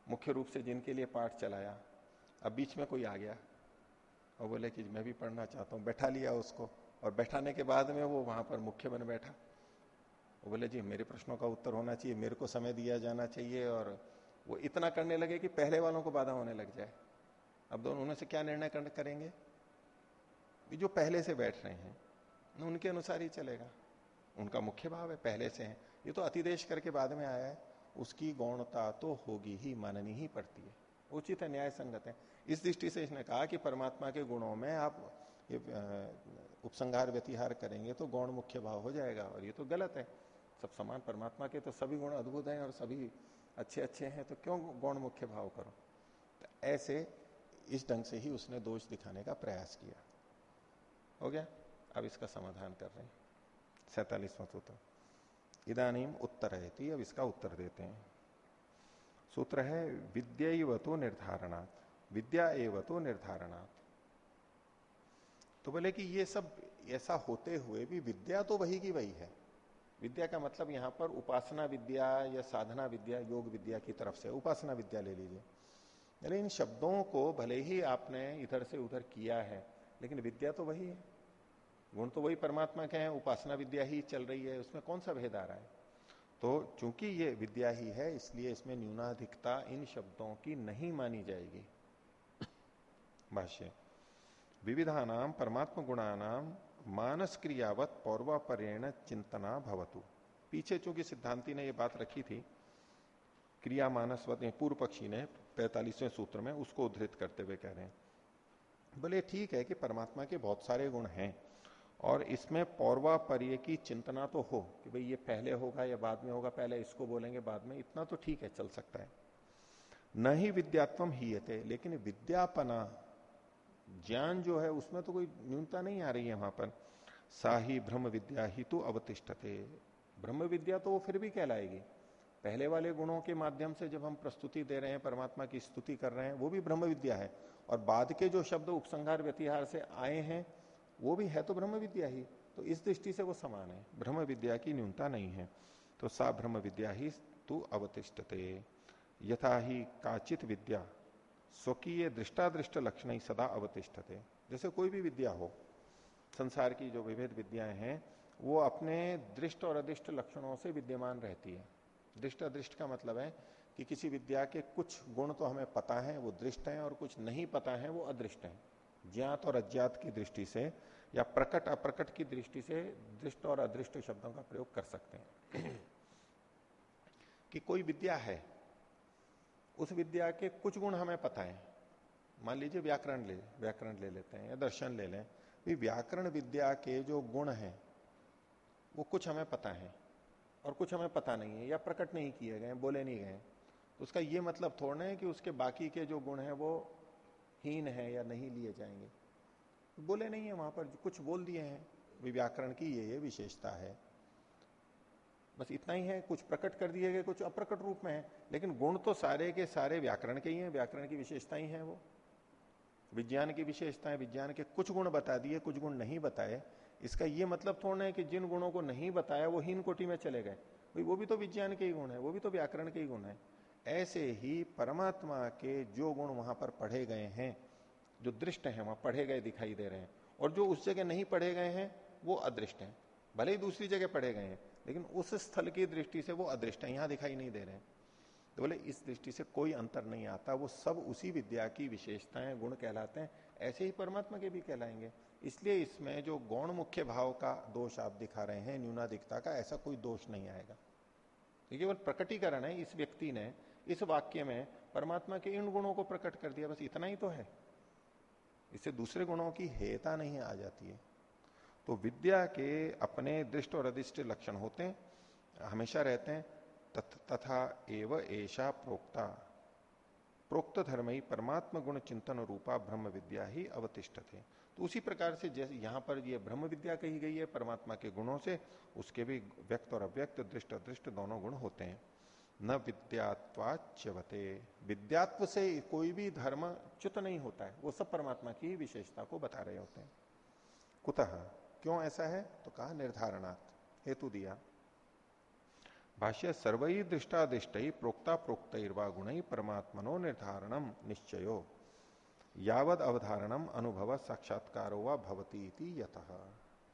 मुख्य रूप से जिनके लिए पाठ चलाया, अब बीच में कोई आ गया और बोले कि मैं भी पढ़ना चाहता हूँ, बैठा लिया उसको। और बैठाने के बाद में वो वहाँ पर मुख्य बन बैठा। वो बोले, जी, मेरे प्रश्नों का उत्तर होना चाहिए, मेरे को समय दिया जाना चाहिए और वो इतना करने लगे कि पहले वालों को बाधा होने लग जाए। अब दोनों उनमें से क्या निर्णय करेंगे? जो पहले से बैठ रहे हैं उनके अनुसार ही चलेगा। उनका मुख्य भाव है पहले से है। ये तो अतिदेश करके बाद में आया है। उसकी गौणता तो होगी ही, माननी ही पड़ती है। उचित है न्याय संगत है। इस दृष्टि से इसने कहा कि परमात्मा के गुणों में आप ये उपसंहार व्यतिहार करेंगे तो गौण मुख्य भाव हो जाएगा और ये तो गलत है। सब समान परमात्मा के तो सभी गुण अद्भुत हैं और सभी अच्छे अच्छे हैं तो क्यों गौण मुख्य भाव करो? तो ऐसे इस ढंग से ही उसने दोष दिखाने का प्रयास किया। हो गया? अब इसका समाधान कर रहे हैं। सैतालीसवां सूत्र। इदानीम उत्तर है अब इसका उत्तर देते हैं। सूत्र है विद्या तो निर्धारणात्। विद्या एव तो निर्धारणात्। तो बोले कि ये सब ऐसा होते हुए भी विद्या तो वही की वही है। विद्या का मतलब यहाँ पर उपासना विद्या या साधना विद्या, योग विद्या की तरफ़ से उपासना विद्या ले लीजिए। यानी इन शब्दों को भले ही आपने इधर से उधर किया है, लेकिन विद्या तो वही है। गुण तो वही परमात्मा के हैं, उपासना विद्या ही चल रही है, उसमें कौन सा भेद आ रहा है? तो चूँकि ये विद्या ही है, इसलिए इसमें न्यूनाधिकता इन शब्दों की नहीं मानी जाएगी। भाष्य। विविधा नाम परमात्म गुणानाम मानस क्रियावत पौर्वापर्यण चिंतना भवतु। पीछे चूँकि सिद्धांति ने यह बात रखी थी, क्रिया मानसवत पूर्व पक्षी ने पैतालीसवें सूत्र में उसको उद्धृत करते हुए कह रहे हैं बोले ठीक है कि परमात्मा के बहुत सारे गुण हैं और इसमें पौर्वापर्य की चिंतना तो हो कि भाई ये पहले होगा या बाद में होगा, पहले इसको बोलेंगे, बाद में इतना तो ठीक है, चल सकता है। न ही विद्यात्म ही लेकिन विद्यापना ज्ञान जो है, उसमें तो कोई न्यूनता नहीं आ रही है वहाँ पर। सा ही ब्रह्म विद्या ही तो अवतिष्ठते। ब्रह्म विद्या तो वो फिर भी कहलाएगी। पहले वाले गुणों के माध्यम से जब हम प्रस्तुति दे रहे हैं, परमात्मा की स्तुति कर रहे हैं, वो भी ब्रह्म विद्या है। और बाद के जो शब्द उपसंहार व्यतिहार से आए हैं, वो भी है तो ब्रह्म विद्या ही। तो इस दृष्टि से वो समान है। ब्रह्म विद्या की न्यूनता नहीं है। तो सा ब्रह्म विद्या ही तू अवतिष्ठते। यथा ही काचित विद्या स्वकीय दृष्टादृष्ट लक्षण ही सदा अवतिष्ठते। जैसे कोई भी विद्या हो, संसार की जो विविध विद्याएँ हैं, वो अपने दृष्ट और अदृष्ट लक्षणों से विद्यमान रहती है। दृष्ट अदृष्ट का मतलब है कि किसी विद्या के कुछ गुण तो हमें पता है, वो दृष्ट है, और कुछ नहीं पता है, वो अदृष्ट है। ज्ञात और अज्ञात की दृष्टि से या प्रकट अप्रकट की दृष्टि से दृष्ट और अदृष्ट शब्दों का प्रयोग कर सकते हैं। कि कोई विद्या है उस विद्या के कुछ गुण हमें पता है। मान लीजिए व्याकरण ले व्याकरण ले लेते हैं या दर्शन ले लें व्याकरण विद्या के जो गुण हैं, वो कुछ हमें पता है और कुछ हमें पता नहीं है या प्रकट नहीं किए गए बोले नहीं गए तो उसका ये मतलब थोड़ा है कि उसके बाकी के जो गुण हैं, वो हीन है या नहीं लिए जाएँगे। बोले नहीं है, वहाँ पर कुछ बोल दिए हैं। व्याकरण की ये ये विशेषता है। बस इतना ही है, कुछ प्रकट कर दिए गए, कुछ अप्रकट रूप में है। लेकिन गुण तो सारे के सारे व्याकरण के ही हैं, व्याकरण की विशेषता ही है वो। विज्ञान की विशेषताएँ, विज्ञान के कुछ गुण बता दिए, कुछ गुण नहीं बताए। इसका ये मतलब थोड़ा है कि जिन गुणों को नहीं बताया, वो हीन कोटि में चले गए। भाई, वो भी तो विज्ञान के ही गुण है, वो भी तो व्याकरण के ही गुण है। ऐसे ही परमात्मा के जो गुण वहाँ पर पढ़े गए हैं, जो दृष्ट हैं, वहाँ पढ़े गए दिखाई दे रहे हैं। और जो उस जगह नहीं पढ़े गए हैं, वो अदृष्ट हैं। भले ही दूसरी जगह पढ़े गए हैं लेकिन उस स्थल की दृष्टि से वो अदृष्ट है, यहाँ दिखाई नहीं दे रहे तो बोले, इस दृष्टि से कोई अंतर नहीं आता, वो सब उसी विद्या की विशेषताएँ, गुण कहलाते हैं, ऐसे ही परमात्मा के भी कहलाएँगे। इसलिए इसमें जो गौण मुख्य भाव का दोष आप दिखा रहे हैं, न्यूनाधिकता का, ऐसा कोई दोष नहीं आएगा। तो केवल प्रकटीकरण है, इस व्यक्ति ने इस वाक्य में परमात्मा के इन गुणों को प्रकट कर दिया, बस इतना ही तो है। इससे दूसरे गुणों की हेता नहीं आ जाती है। तो विद्या के अपने दृष्ट और अधिष्ट लक्षण होते हैं हमेशा रहते हैं तथ, तथा एव ऐशा प्रोक्ता। प्रोक्त धर्म ही परमात्मा गुण चिंतन रूपा ब्रह्म विद्या ही अवतिष्ठ थे। तो उसी प्रकार से जैसे यहाँ पर ये ब्रह्म विद्या कही गई है परमात्मा के गुणों से उसके भी व्यक्त और अव्यक्त दृष्ट अदृष्ट दोनों गुण होते हैं। न विद्यात्वाच्यवते। विद्यात्व से कोई भी धर्म च्युत नहीं होता है वो सब परमात्मा की विशेषता को बता रहे होते हैं। कुतः क्यों ऐसा है? तो कहा, निर्धारणात्, हेतु दिया। भाष्य सर्वई दृष्टादिष्ट प्रोक्ता प्रोक्त गुण परमात्मनो निर्धारणम निश्चयो, यावद अवधारणम अनुभव साक्षात्कारो व भवती यथ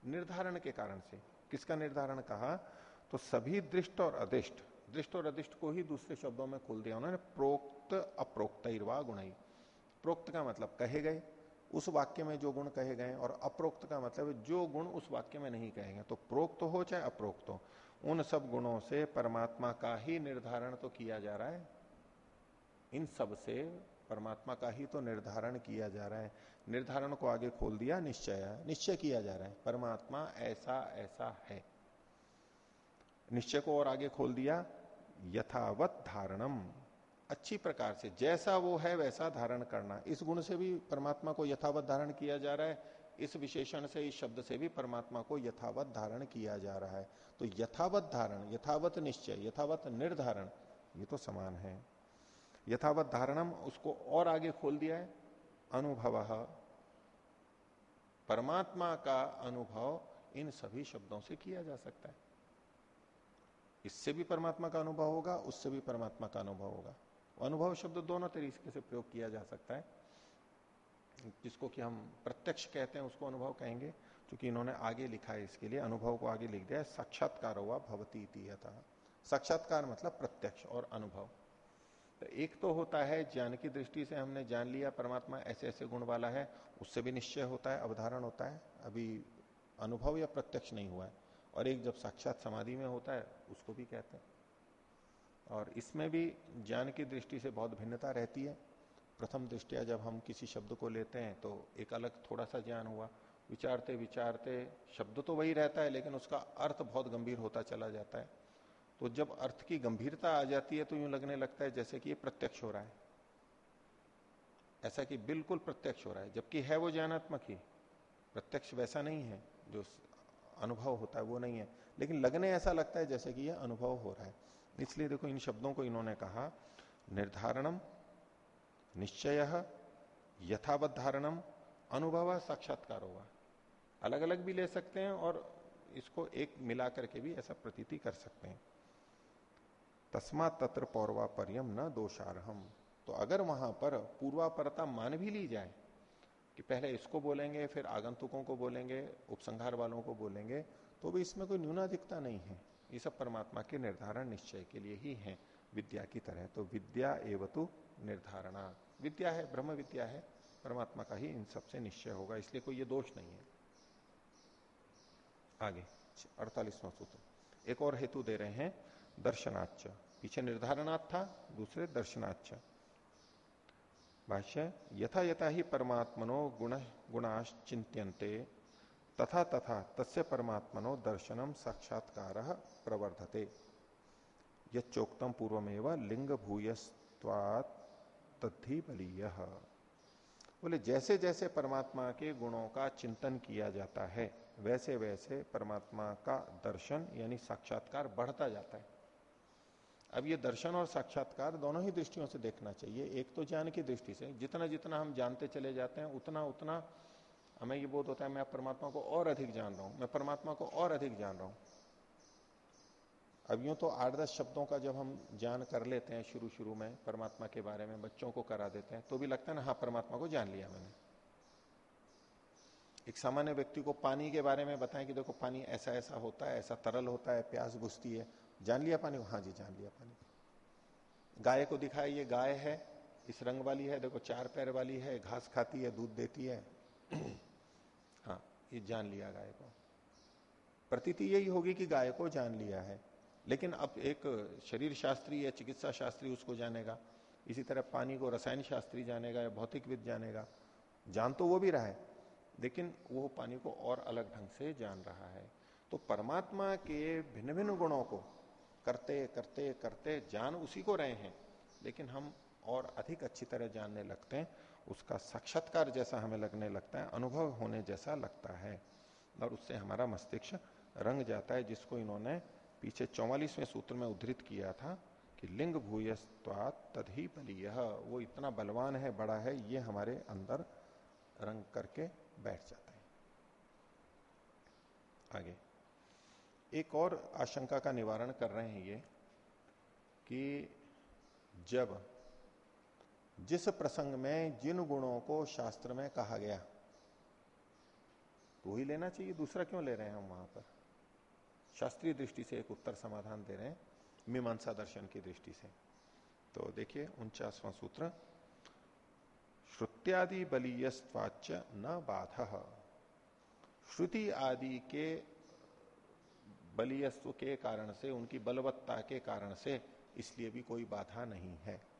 निर्धारण के कारण से। किसका निर्धारण? कहा तो सभी दृष्ट और अदिष्ट, दृष्ट और अधिष्ट को ही दूसरे शब्दों में खोल दिया उन्होंने, प्रोक्त अप्रोक्त गुण। प्रोक्त का मतलब कहे गए उस वाक्य में जो गुण कहे गए और अप्रोक्त का मतलब जो गुण उस वाक्य में नहीं कहे गए तो प्रोक्त हो चाहे अप्रोक्त हो, उन सब गुणों से परमात्मा का ही निर्धारण तो किया जा रहा है। इन सबसे परमात्मा का ही तो निर्धारण किया जा रहा है। निर्धारण को आगे खोल दिया, निश्चय निश्चय किया जा रहा है। परमात्मा ऐसा ऐसा है। निश्चय को और आगे खोल दिया, यथावत धारणम। अच्छी प्रकार से, जैसा वो है वैसा धारण करना। इस गुण से भी परमात्मा को यथावत धारण किया जा रहा है, इस विशेषण से, इस शब्द से भी परमात्मा को यथावत धारण किया जा रहा है। तो यथावत धारण, यथावत निश्चय, यथावत निर्धारण, ये तो समान है। यथावत धारणम, उसको और आगे खोल दिया है, अनुभव। परमात्मा का अनुभव इन सभी शब्दों से किया जा सकता है। इससे भी परमात्मा का अनुभव होगा, उससे भी परमात्मा का अनुभव होगा। अनुभव शब्द दोनों तरीके से प्रयोग किया जा सकता है। जिसको कि हम प्रत्यक्ष कहते हैं, उसको अनुभव कहेंगे, क्योंकि इन्होंने आगे लिखा है इसके लिए, अनुभव को आगे लिख दिया साक्षात्कार हुआ भवती साक्षात्कार मतलब प्रत्यक्ष और अनुभव। तो एक तो होता है, ज्ञान की दृष्टि से हमने जान लिया, परमात्मा ऐसे ऐसे गुण वाला है, उससे भी निश्चय होता है, अवधारण होता है। अभी अनुभव या प्रत्यक्ष नहीं हुआ है। और एक जब साक्षात समाधि में होता है, उसको भी कहते हैं। और इसमें भी ज्ञान की दृष्टि से बहुत भिन्नता रहती है। प्रथम दृष्टिया जब हम किसी शब्द को लेते हैं तो एक अलग थोड़ा सा ज्ञान हुआ। विचारते विचारते शब्द तो वही रहता है, लेकिन उसका अर्थ बहुत गंभीर होता चला जाता है। तो जब अर्थ की गंभीरता आ जाती है तो यूँ लगने लगता है जैसे कि ये प्रत्यक्ष हो रहा है। ऐसा कि बिल्कुल प्रत्यक्ष हो रहा है, जबकि है वो ज्ञानात्मक ही। प्रत्यक्ष वैसा नहीं है, जो अनुभव होता है वो नहीं है। लेकिन लगने ऐसा लगता है जैसे कि यह अनुभव हो रहा है। इसलिए देखो इन शब्दों को इन्होंने कहा, निर्धारणम, निश्चय, यथावत धारणम, अनुभव साक्षात्कार होगा। अलग अलग भी ले सकते हैं और इसको एक मिला करके भी ऐसा प्रतीति कर सकते हैं। तस्मा तत्र पौर्वापर्यम न दोषारहम तो अगर वहाँ पर पूर्वापरता मान भी ली जाए, कि पहले इसको बोलेंगे, फिर आगंतुकों को बोलेंगे, उपसंहार वालों को बोलेंगे तो भी इसमें कोई न्यूनाधिकता नहीं है। ये सब परमात्मा के निर्धारण निश्चय के लिए ही है, विद्या की तरह। तो विद्या एवतु निर्धारणा। विद्या है, ब्रह्म विद्या है, परमात्मा का ही इन सबसे निश्चय होगा, इसलिए कोई ये दोष नहीं है। आगे, अड़तालीसवां सूत्र। एक और हेतु दे रहे हैं दर्शनाच पीछे निर्धारणात् था, दूसरे दर्शनाच भाष्य, यथा यथा ही परमात्मनो गुण गुणाश्चिंत्यंते तथा तथा तस्य परमात्मनो दर्शनम साक्षात्कार प्रवर्धते। योक्तम पूर्वमेव लिंग भूयस्वात् तद्धि बलीय बोले, जैसे जैसे परमात्मा के गुणों का चिंतन किया जाता है, वैसे वैसे परमात्मा का दर्शन यानी साक्षात्कार बढ़ता जाता है। अब ये दर्शन और साक्षात्कार दोनों ही दृष्टियों से देखना चाहिए। एक तो ज्ञान की दृष्टि से, जितना जितना हम जानते चले जाते हैं, उतना उतना हमें ये बोध होता है, मैं परमात्मा को और अधिक जान रहा हूँ, मैं परमात्मा को और अधिक जान रहा हूँ। अब यूँ तो आठ दस शब्दों का जब हम ज्ञान कर लेते हैं शुरू शुरू में, परमात्मा के बारे में, बच्चों को करा देते हैं तो भी लगता है ना हाँ परमात्मा को जान लिया मैंने। एक सामान्य व्यक्ति को पानी के बारे में बताएँ कि देखो, पानी ऐसा ऐसा होता है, ऐसा तरल होता है, प्यास बुझती है। जान लिया पानी? हाँ जी, जान लिया पानी। गाय को दिखाया ये गाय है, इस रंग वाली है, देखो, चार पैर वाली है, घास खाती है, दूध देती है हाँ। ये जान लिया गाय को प्रतीति यही होगी कि गाय को जान लिया है। लेकिन अब एक शरीर शास्त्री या चिकित्सा शास्त्री उसको जानेगा। इसी तरह पानी को रसायन शास्त्री जानेगा या भौतिकविद जानेगा। जान तो वो भी रहा है, लेकिन वो पानी को और अलग ढंग से जान रहा है। तो परमात्मा के भिन्न भिन्न गुणों को करते करते करते जान उसी को रहे हैं। लेकिन हम और अधिक अच्छी तरह जानने लगते हैं। उसका साक्षात्कार जैसा हमें लगने लगता है, अनुभव होने जैसा लगता है और उससे हमारा मस्तिष्क रंग जाता है, जिसको इन्होंने पीछे चौवालीसवें सूत्र में उद्धृत किया था कि लिंग भूयस्वात तदही बली वो इतना बलवान है, बड़ा है, ये हमारे अंदर रंग करके बैठ जाता है। आगे। एक और आशंका का निवारण कर रहे हैं ये कि जब जिस प्रसंग में, जिन गुणों को शास्त्र में कहा गया तो ही लेना चाहिए, दूसरा क्यों ले रहे हैं हम वहाँ पर? शास्त्रीय दृष्टि से एक उत्तर समाधान दे रहे हैं, मीमांसा दर्शन की दृष्टि से। तो देखिए, उनचासवां सूत्र, श्रुत्यादि बलीयस्वाच न बाध। श्रुति आदि के बलियस्व के कारण से, उनकी बलवत्ता के कारण से इसलिए भी कोई बाधा नहीं है।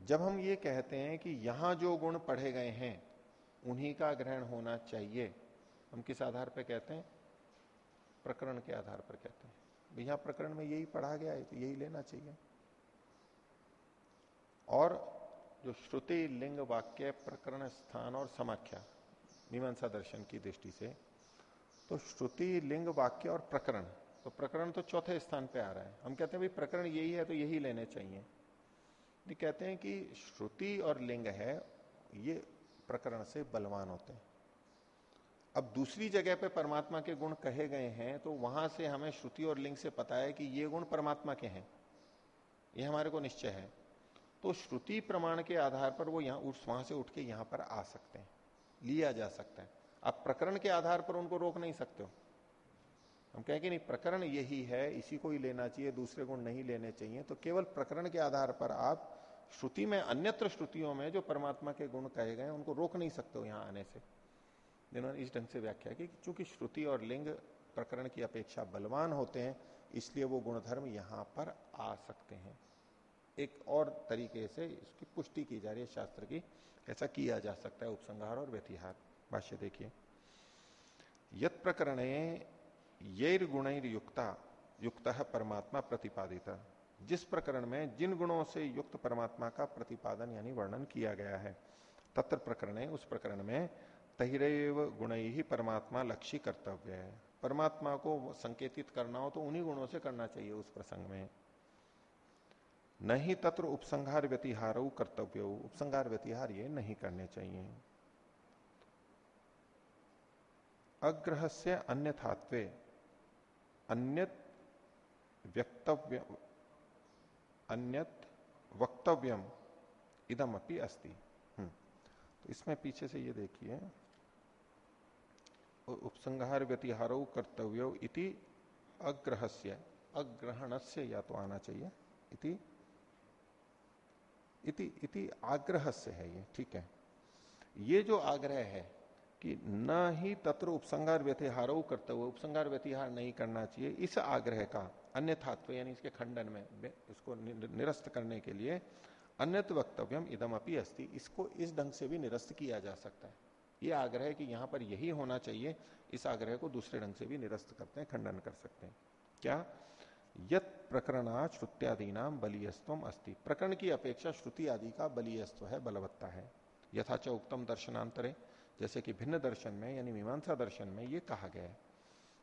जब हम ये कहते हैं कि यहाँ जो गुण पढ़े गए हैं, उन्हीं का ग्रहण होना चाहिए, हम किस आधार पर कहते हैं? प्रकरण के आधार पर कहते हैं। यहाँ प्रकरण में यही पढ़ा गया है तो यही लेना चाहिए। और जो श्रुति, लिंग, वाक्य, प्रकरण, स्थान और समाख्या, मीमांसा दर्शन की दृष्टि से तो श्रुति, लिंग, वाक्य और प्रकरण तो प्रकरण तो चौथे स्थान पे आ रहा है। हम कहते हैं, भाई प्रकरण यही है तो यही लेने चाहिए। कहते हैं कि श्रुति और लिंग है, ये प्रकरण से बलवान होते हैं। अब दूसरी जगह पे परमात्मा के गुण कहे गए हैं तो वहाँ से हमें श्रुति और लिंग से पता है कि ये गुण परमात्मा के हैं। ये हमारे को निश्चय है। तो श्रुति प्रमाण के आधार पर वो यहाँ वहाँ से उठ के यहाँ पर आ सकते हैं, लिया जा सकता है। आप प्रकरण के आधार पर उनको रोक नहीं सकते हो। हम कहें कि नहीं, प्रकरण यही है, इसी को ही लेना चाहिए, दूसरे गुण नहीं लेने चाहिए। तो केवल प्रकरण के आधार पर आप श्रुति में, अन्यत्र श्रुतियों में जो परमात्मा के गुण कहे गए उनको रोक नहीं सकते हो यहाँ आने से। जिन्होंने इस ढंग से व्याख्या की चूँकि श्रुति और लिंग प्रकरण की अपेक्षा बलवान होते हैं, इसलिए वो गुणधर्म यहाँ पर आ सकते हैं। एक और तरीके से इसकी पुष्टि की जा रही है शास्त्र की, ऐसा किया जा सकता है उपसंहार और व्यतिहार। भाष्य देखिए। यत प्रकरण येर गुण युक्ता युक्त परमात्मा प्रतिपादित। जिस प्रकरण में जिन गुणों से युक्त परमात्मा का प्रतिपादन यानी वर्णन किया गया है, तत्र प्रकरण उस प्रकरण में तहिरेव गुण ही परमात्मा लक्ष्य कर्तव्य है। परमात्मा को संकेतित करना हो तो उन्हीं गुणों से करना चाहिए उस प्रसंग में। नहीं तत्र उपसंहार व्यतिहार कर्तव्य, उपसंहार व्यतिहार ये नहीं करने चाहिए। अग्रह से अन्यथात्वे, अन्यत व्यक्तव्य अन्यत वक्तव्यम इदम अपनी अस्ति हम्म। तो इसमें पीछे से ये देखिए उपसंहार व्यतिहार कर्तव्य इति अग्रहस्य, अग्रहणस्य या तो आना चाहिए, इति इति इति आग्रह से है ये, ठीक है ये जो आग्रह है कि न ही तत्र उपसंगार व्यतिहारो कर्तव्य हुए उपसंगार व्यतिहार नहीं करना चाहिए, इस आग्रह का अन्यथात्व, यानी इसके खंडन में इसको निरस्त करने के लिए अन्यत वक्तव्यम इदम अपनी अस्ति। इसको इस ढंग से भी निरस्त किया जा सकता है। ये आग्रह है कि यहाँ पर यही होना चाहिए, इस आग्रह को दूसरे ढंग से भी निरस्त करते हैं, खंडन कर सकते हैं। क्या? यत प्रकरणा श्रुत्यादि नाम बलियस्व अस्ति। प्रकरण की अपेक्षा श्रुति आदि का बलियस्व है, बलवत्ता है। यथाच उत्तम दर्शनांतरे जैसे कि भिन्न दर्शन में, यानी मीमांसा दर्शन में ये कहा गया है।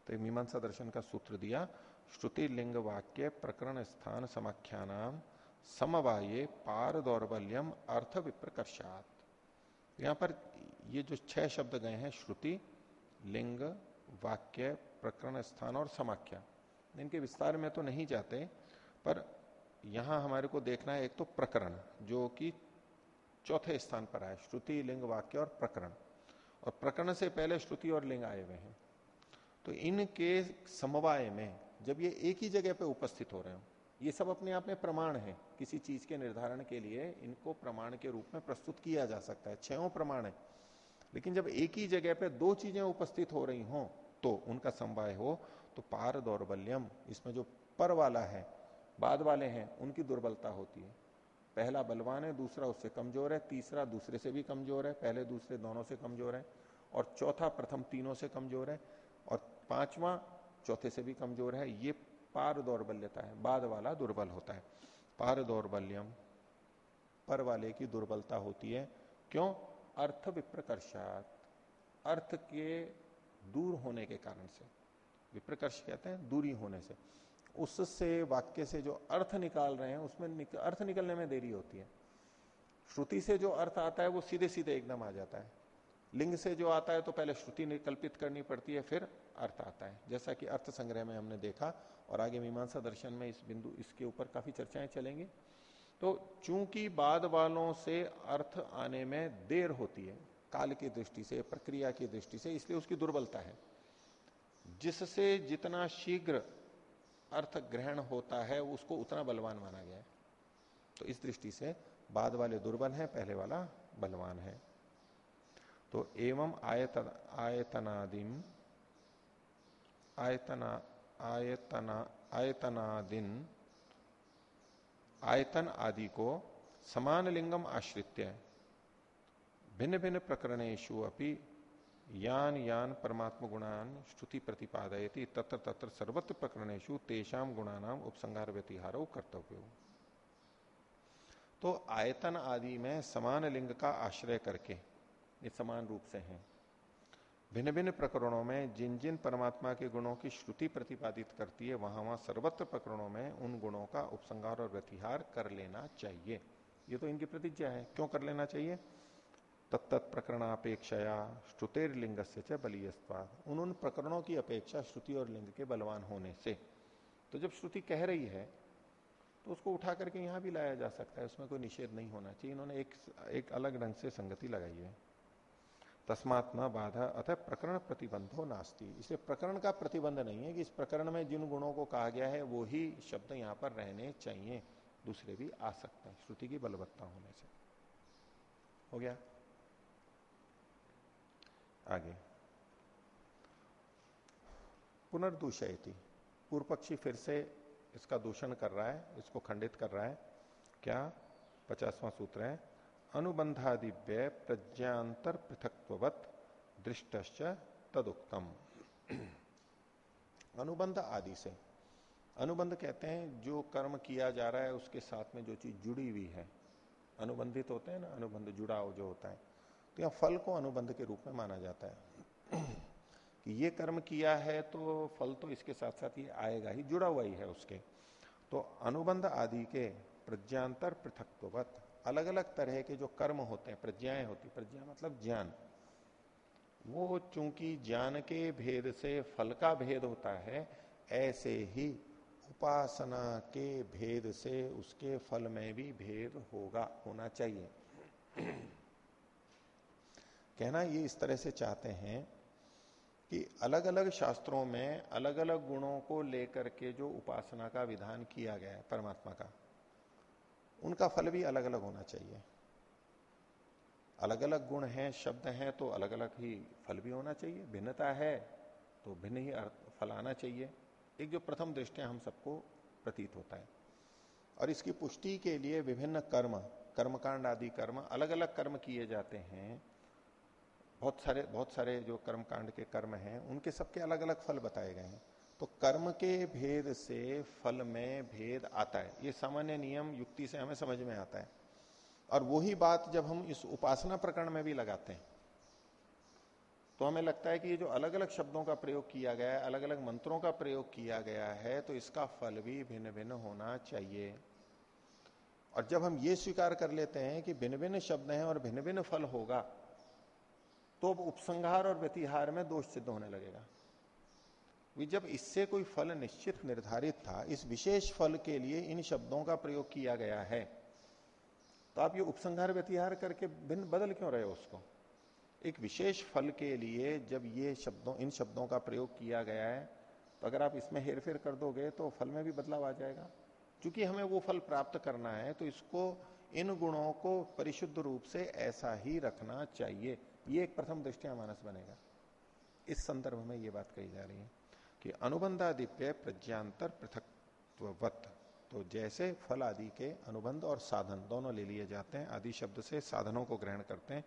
तो मीमांसा दर्शन का सूत्र दिया श्रुति लिंग वाक्य प्रकरण स्थान समाख्यानाम समवाये पार दौर्बल्यम अर्थ विप्रकर्षात यहाँ पर ये जो छह शब्द गए हैं, श्रुति, लिंग, वाक्य प्रकरण स्थान और समाख्या, इनके विस्तार में तो नहीं जाते, पर यहाँ हमारे को देखना है एक तो प्रकरण, जो कि चौथे स्थान पर आए श्रुति, लिंग, वाक्य और प्रकरण। और प्रकरण से पहले श्रुति और लिंग आए हुए हैं। तो इनके समवाय में जब ये एक ही जगह पे उपस्थित हो रहे हो, ये सब अपने आप में प्रमाण है। किसी चीज़ के निर्धारण के लिए इनको प्रमाण के रूप में प्रस्तुत किया जा सकता है। छो प्रमाण है। लेकिन जब एक ही जगह पे दो चीज़ें उपस्थित हो रही हो तो उनका समवाय हो तो पार दौर्बल्यम, इसमें जो पर वाला है, बाद वाले हैं, उनकी दुर्बलता होती है। पहला बलवान है, दूसरा उससे कमज़ोर है, तीसरा दूसरे से भी कमज़ोर है, पहले दूसरे दोनों से कमज़ोर है, और चौथा प्रथम तीनों से कमज़ोर है, और पांचवा चौथे से भी कमज़ोर है ये पार दौर्बल्यता है बाद वाला दुर्बल होता है। पार दौर्बल्यम पर वाले की दुर्बलता होती है। क्यों? अर्थ विप्रकर्षात अर्थ के दूर होने के कारण से। विप्रकर्ष कहते हैं दूरी होने से। उससे वाक्य से जो अर्थ निकाल रहे हैं उसमें निक, अर्थ निकलने में देरी होती है। श्रुति से जो अर्थ आता है वो सीधे सीधे एकदम आ जाता है। लिंग से जो आता है तो पहले श्रुति निकल्पित करनी पड़ती है, फिर अर्थ आता है। जैसा कि अर्थ संग्रह में हमने देखा और आगे मीमांसा दर्शन में इस बिंदु, इसके ऊपर काफ़ी चर्चाएँ चलेंगी। तो चूँकि बाद वालों से अर्थ आने में देर होती है, काल की दृष्टि से, प्रक्रिया की दृष्टि से, इसलिए उसकी दुर्बलता है। जिससे जितना शीघ्र अर्थ ग्रहण होता है, उसको उतना बलवान माना गया है। तो इस दृष्टि से बाद वाले दुर्बल हैं, पहले वाला बलवान है। तो एवं आयतन आयतनादिम आयतना आयतना आयतनादिन आयतन आदि को समान लिंगम आश्रित्य भिन्न भिन्न प्रकरणेशु अपनी यान यान परमात्म गुणान श्रुति प्रतिपादयती, तत्र तत्र सर्वत्र प्रकरणेशु तेषाम गुणानाम उपसंहार व्यतिहारो कर्तव्य। तो आयतन आदि में समान लिंग का आश्रय करके ये समान रूप से हैं। भिन्न भिन्न प्रकरणों में जिन जिन परमात्मा के गुणों की श्रुति प्रतिपादित करती है वहाँ वहाँ सर्वत्र प्रकरणों में उन गुणों का उपसंहार और व्यतिहार कर लेना चाहिए। ये तो इनकी प्रतिज्ञा है। क्यों कर लेना चाहिए? तत्त प्रकरणापेक्षया श्रुतेर लिंग से च बलियस्वाद उन उन प्रकरणों की अपेक्षा श्रुति और लिंग के बलवान होने से। तो जब श्रुति कह रही है तो उसको उठा करके यहाँ भी लाया जा सकता है। उसमें कोई निषेध नहीं होना चाहिए। इन्होंने एक एक अलग ढंग से संगति लगाई है। तस्मात न बाधा, अतः प्रकरण प्रतिबंधो नास्ती। इसलिए प्रकरण का प्रतिबंध नहीं है कि इस प्रकरण में जिन गुणों को कहा गया है, वो ही शब्द यहाँ पर रहने चाहिए। दूसरे भी आ सकते हैं, श्रुति की बलवत्ता होने से। हो गया? आगे। पुनर्दूषयती। पूर्व पक्षी फिर से इसका दूषण कर रहा है, इसको खंडित कर रहा है। क्या? पचासवां सूत्र है। अनुबंधादिव्य प्रज्ञातर पृथकवत दृष्ट तदुक्तम। अनुबंध आदि से। अनुबंध कहते हैं, जो कर्म किया जा रहा है, उसके साथ में जो चीज़ जुड़ी हुई है। अनुबंधित होते हैं ना, अनुबंध जुड़ाव जो होता है। तो यहाँ फल को अनुबंध के रूप में माना जाता है। कि ये कर्म किया है तो फल तो इसके साथ साथ ये आएगा ही, जुड़ा हुआ ही है उसके। तो अनुबंध आदि के प्रज्ञांतर पृथकवत अलग अलग तरह के जो कर्म होते हैं, प्रज्ञाएँ होती, प्रज्ञा मतलब ज्ञान। वो चूँकि ज्ञान के भेद से, फल का भेद होता है, ऐसे ही उपासना के भेद से उसके फल में भी भेद होगा, होना चाहिए। कहना ये इस तरह से चाहते हैं कि अलग अलग शास्त्रों में अलग अलग गुणों को लेकर के जो उपासना का विधान किया गया है, परमात्मा का उनका फल भी अलग अलग होना चाहिए। अलग अलग गुण हैं, शब्द हैं तो अलग अलग ही फल भी होना चाहिए। भिन्नता है तो भिन्न ही फल आना चाहिए। एक जो प्रथम दृष्टिया हम सबको प्रतीत होता है। और इसकी पुष्टि के लिए विभिन्न कर्म, कर्मकांड आदि कर्म अलग अलग कर्म किए जाते हैं। बहुत सारे बहुत सारे जो कर्मकांड के कर्म हैं, उनके सबके अलग अलग फल बताए गए हैं। तो कर्म के भेद से फल में भेद आता है। ये सामान्य नियम युक्ति से हमें समझ में आता है। और वही बात जब हम इस उपासना प्रकरण में भी लगाते हैं तो हमें लगता है कि ये जो अलग अलग शब्दों का प्रयोग किया गया है अलग अलग मंत्रों का प्रयोग किया गया है तो इसका फल भी भिन्न भिन्न होना चाहिए। और जब हम ये स्वीकार कर लेते हैं कि भिन्न भिन्न शब्द हैं और भिन्न भिन्न फल होगा तो उपसंहार और व्यतिहार में दोष सिद्ध होने लगेगा। जब इससे कोई फल निश्चित निर्धारित था, इस विशेष फल के लिए इन शब्दों का प्रयोग किया गया है। तो आप ये उपसंहार व्यतिहार करके भिन्न बदल क्यों रहे हो उसको? एक विशेष फल के लिए जब ये शब्दों, इन शब्दों का प्रयोग किया गया है तो अगर आप इसमें हेरफेर कर दोगे तो फल में भी बदलाव आ जाएगा। क्योंकि हमें वो फल प्राप्त करना है तो इसको, इन गुणों को परिशुद्ध रूप से ऐसा ही रखना चाहिए। ये एक प्रथम दृष्टिया मानस बनेगा। इस संदर्भ में ये बात कही जा रही है। कि अनुबंधादिप्य प्रज्ञांतर पृथकवत तो जैसे फल आदि के अनुबंध और साधन दोनों ले लिए जाते हैं, आदि शब्द से साधनों को ग्रहण करते हैं।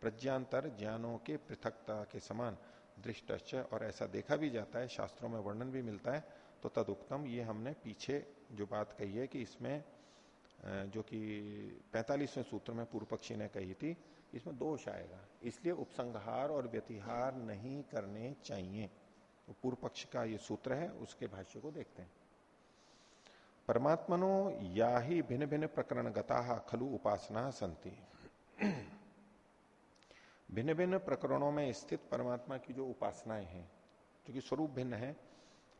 प्रज्ञांतर ज्ञानों के पृथकता के समान दृष्ट और ऐसा देखा भी जाता है, शास्त्रों में वर्णन भी मिलता है। तो तदुक्तम ये हमने पीछे जो बात कही है कि इसमें जो कि पैंतालीसवें सूत्र में पूर्व पक्षी ने कही थी, इसमें दोष आएगा। इसलिए उपसंहार और व्यतिहार नहीं करने चाहिए। तो पूर्व पक्ष का ये सूत्र है, उसके भाष्य को देखते हैं। परमात्मनो या ही भिन्न भिन्न प्रकरण गता खलु उपासना संति भिन्न भिन्न प्रकरणों में स्थित परमात्मा की जो उपासनाएँ हैं, जो कि स्वरूप भिन्न है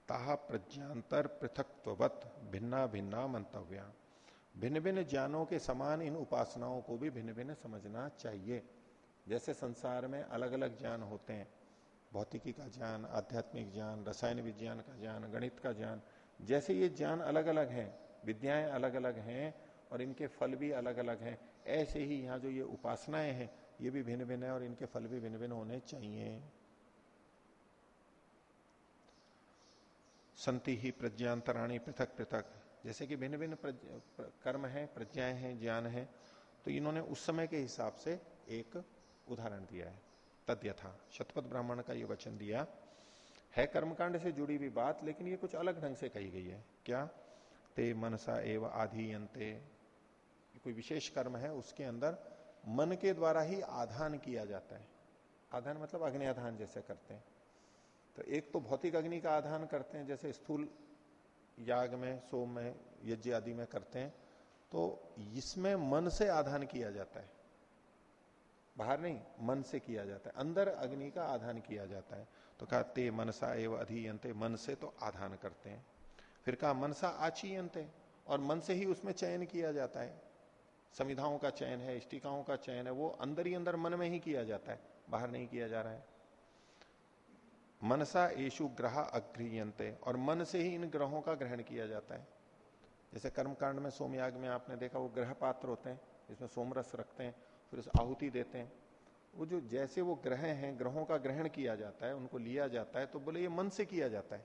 ताहा प्रज्ञांतर पृथकत्वत भिन्ना भिन्ना मंतव्या। भिन्न भिन्न ज्ञानों के समान इन उपासनाओं को भी भिन्न भिन्न समझना चाहिए। जैसे संसार में अलग अलग ज्ञान होते हैं भौतिकी का ज्ञान, आध्यात्मिक ज्ञान, रसायन विज्ञान का ज्ञान, गणित का ज्ञान, जैसे ये ज्ञान अलग अलग हैं, विद्याएँ अलग अलग हैं और इनके फल भी अलग अलग हैं, ऐसे ही यहाँ जो ये उपासनाएँ हैं, ये भी भिन्न भिन्न है और इनके फल भी भिन्न भिन्न होने चाहिए। संति ही प्रज्ञांतराणी पृथक पृथक, जैसे कि भिन्न भिन्न कर्म है, प्रज्ञाएँ हैं, ज्ञान है तो इन्होंने उस समय के हिसाब से एक उदाहरण दिया है। तद्यथा शतपथ ब्राह्मण का ये वचन दिया। है कर्मकांड से जुड़ी हुई बात, लेकिन ये कुछ अलग ढंग से कही गई है। क्या? ते मनसा एव आधीयंते कोई विशेष कर्म है, उसके अंदर मन के द्वारा ही आधान किया जाता है। आधान मतलब अग्नि आधान जैसे करते हैं। तो एक तो भौतिक अग्नि का आधान करते हैं, जैसे स्थूल याग में, सोम में, यज्ञ आदि में करते हैं। तो इसमें मन से आधान किया जाता है। बाहर नहीं, मन से किया जाता है। अंदर अग्नि का आधान किया जाता है। तो कहा, ते मनसा एवं अधीयंते मन से तो आधान करते हैं। फिर कहा, मनसा आचीयंते और मन से ही उसमें चयन किया जाता है। संविधाओं का चयन है, इष्टिकाओं का चयन है, वो अंदर ही अंदर मन में ही किया जाता है, बाहर नहीं किया जा रहा है। मनसा येषु ग्रह अग्रहयंते और मन से ही इन ग्रहों का ग्रहण किया जाता है। जैसे कर्मकांड में सोमयाग में आपने देखा, वो ग्रह पात्र होते हैं, जिसमें सोमरस रखते हैं फिर उस आहुति देते हैं। वो जो जैसे वो ग्रह हैं, ग्रहों का ग्रहण किया जाता है, उनको लिया जाता है तो बोले ये मन से किया जाता है।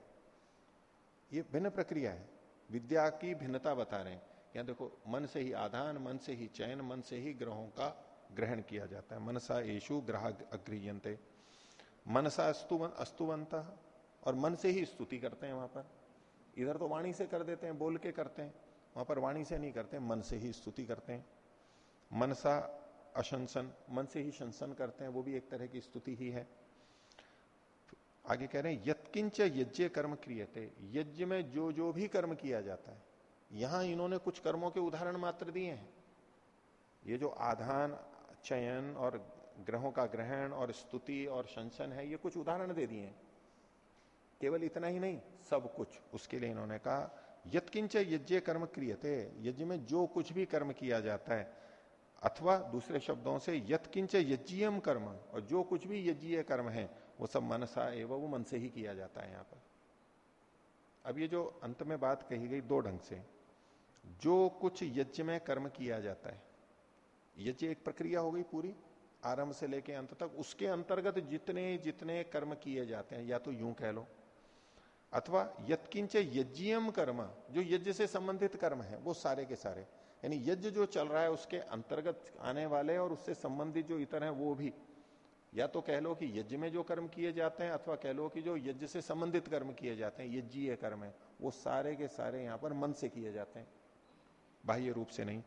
ये भिन्न प्रक्रिया है। विद्या की भिन्नता बता रहे हैं। यहाँ देखो, मन से ही आधान, मन से ही चयन, मन से ही ग्रहों का ग्रहण किया जाता है। मनसा येषु ग्रह अग्रहयंते मनसा अस्तुवन अस्तुवंत, और मन से ही स्तुति करते हैं वहाँ पर। इधर तो वाणी से कर देते हैं, बोल के करते हैं। वहाँ पर वाणी से नहीं करते, मन से ही स्तुति करते हैं। मनसा अशंसन, मन से ही शंसन करते हैं, वो भी एक तरह की स्तुति ही है। आगे कह रहे हैं, यत्किंच यज्ञ कर्म क्रियते, यज्ञ में जो जो भी कर्म किया जाता है, यहाँ इन्होंने कुछ कर्मों के उदाहरण मात्र दिए हैं। ये जो आधान, चयन और ग्रहों का ग्रहण और स्तुति और शंसन है, ये कुछ उदाहरण दे दिए केवल इतना ही नहीं, सब कुछ, उसके लिए इन्होंने कहा, यत्किंच यज्ञ कर्म क्रियते, यज्ञ में जो कुछ भी कर्म किया जाता है अथवा दूसरे शब्दों से यत्किंच यज्ञियम कर्म, और जो कुछ भी यज्ञीय कर्म है, वो सब मनसा एवं वो मन से ही किया जाता है यहाँ पर। अब ये जो अंत में बात कही गई दो ढंग से, जो कुछ यज्ञ में कर्म किया जाता है, यज्ञ एक प्रक्रिया हो गई पूरी, आरंभ से लेके अंत तक, उसके अंतर्गत जितने जितने कर्म किए जाते हैं, या तो यूँ कह लो, अथवा यत्किंच यज्ञियम कर्म, जो यज्ञ से संबंधित कर्म है, वो सारे के सारे यानी यज्ञ जो चल रहा है उसके अंतर्गत आने वाले और उससे संबंधित जो इतर है, वो भी। या तो कह लो कि यज्ञ में जो कर्म किए जाते हैं, अथवा कह लो कि जो यज्ञ से संबंधित कर्म किए जाते हैं यज्ञीय कर्म है, वो सारे के सारे यहाँ पर मन से किए जाते हैं। बाह्य रूप से नहीं,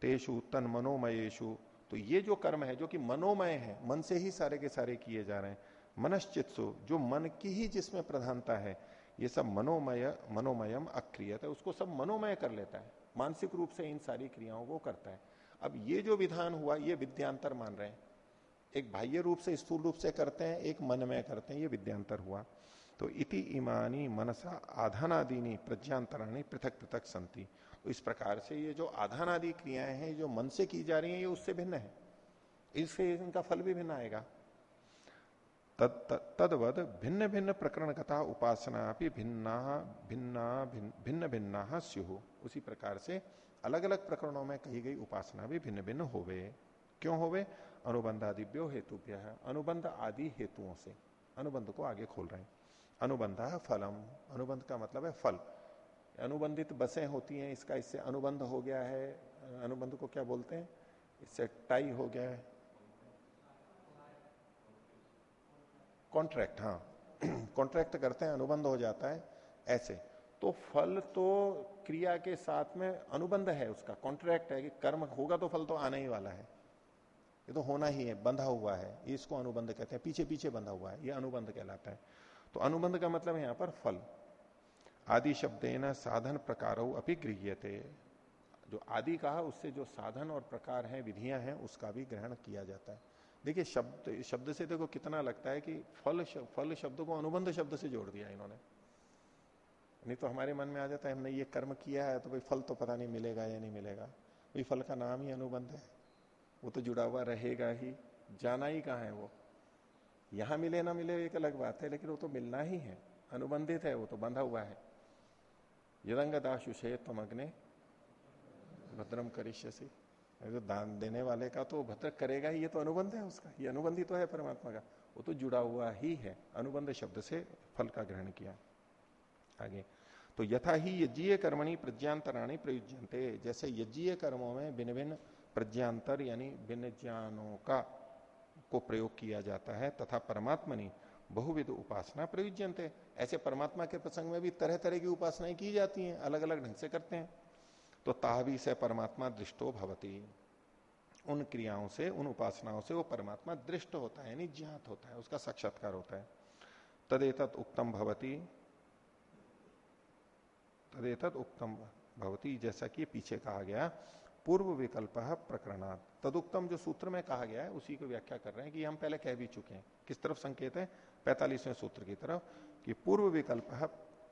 तेषु तन मनोमयेशु तो ये जो कर्म है, जो कि मनोमय है, मन से ही सारे के सारे किए जा रहे हैं। मनश्चित्सु, जो मन की ही जिसमें प्रधानता है, ये सब मनोमय, मनोमयम अक्रियत है, उसको सब मनोमय कर लेता है। मानसिक रूप से इन सारी क्रियाओं को करता है। अब ये जो विधान हुआ, ये विद्यांतर मान रहे हैं। एक बाह्य रूप से, स्थूल रूप से करते हैं, एक मन में करते हैं, ये विद्यांतर हुआ। तो इति इमानी मनसा आधानादीनी प्रज्ञांतराणी पृथक पृथक संति। तो इस प्रकार से ये जो आधान आदि क्रियाएँ हैं, जो मन से की जा रही हैं, ये उससे भिन्न है। इससे इनका फल भी भिन्न आएगा। तद तदवद भिन्न भिन्न प्रकरण कथा उपासना भी भिन्ना भिन्ना भिन्न भिन्ना स्यु। उसी प्रकार से अलग अलग प्रकरणों में कही गई उपासना भी भिन्न भिन्न होवे। क्यों होवे? अनुबंध आदिव्यो हेतु अनुबंध आदि हेतुओं से। अनुबंध को आगे खोल रहे हैं। अनुबंध फलम। अनुबंध का मतलब है फल। अनुबंधित बसें होती हैं, इसका इससे अनुबंध हो गया है। अनुबंध को क्या बोलते हैं? इससे टाई हो गया है। कॉन्ट्रैक्ट हाँ। कॉन्ट्रैक्ट करते हैं, अनुबंध हो जाता है, ऐसे। तो फल तो क्रिया के साथ में अनुबंध है उसका, कॉन्ट्रैक्ट है कि कर्म होगा तो फल तो आने ही वाला है। ये तो होना ही है, बंधा हुआ है इसको अनुबंध कहते हैं पीछे पीछे बंधा हुआ है, ये अनुबंध कहलाता है। तो अनुबंध का मतलब यहाँ पर फल। आदि शब्देन साधन प्रकारो अपनी गृह्यते। जो आदि कहा, उससे जो साधन और प्रकार है, विधियाँ हैं, उसका भी ग्रहण किया जाता है। देखिए, शब्द शब्द से देखो कितना लगता है कि फल फल शब्द को अनुबंध शब्द से जोड़ दिया इन्होंने। नहीं तो हमारे मन में आ जाता है, हमने ये कर्म किया है तो भाई फल तो पता नहीं मिलेगा या नहीं मिलेगा। भाई फल का नाम ही अनुबंध है। वो तो जुड़ा हुआ रहेगा ही। जाना ही कहा है वो? यहाँ मिले ना मिले एक अलग बात है, लेकिन वो तो मिलना ही है। अनुबंधित है, वो तो बंधा हुआ है। यदंग दाशुषे तम अग्ने भद्रम करिष्यसी। तो दान देने वाले का तो भद्र करेगा ही, ये तो अनुबंध है उसका, ये अनुबंधी तो है परमात्मा का। वो तो जुड़ा हुआ ही है, अनुबंध शब्द से फल का ग्रहण किया। आगे तो यथा ही यज्ञीय कर्मणी प्रज्ञांतराणी प्रयुज्यंते जैसे यज्ञीय कर्मों में भिन्न भिन्न प्रज्ञांतर यानी भिन्न ज्ञानों का, को प्रयोग किया जाता है, तथा परमात्मनी बहुविध उपासना प्रयुज्यंते ऐसे परमात्मा के प्रसंग में भी तरह तरह की उपासनाएँ की जाती हैं अलग अलग ढंग से करते हैं। तो ताहवी से परमात्मा दृष्टो भवती। उन क्रियाओं से, उन उपासनाओं से वो परमात्मा दृष्ट होता है, यानी ज्ञात होता है, उसका साक्षात्कार होता है। तदेतत उत्तम भवती, तदेतत उत्तम भवती, जैसा कि पीछे कहा गया, पूर्व विकल्प प्रकरणात्। तदुक्तम जो सूत्र में कहा गया है, उसी को व्याख्या कर रहे हैं कि हम पहले कह भी चुके हैं। किस तरफ़ संकेत है? पैतालीसवें सूत्र की तरफ़, कि पूर्व विकल्प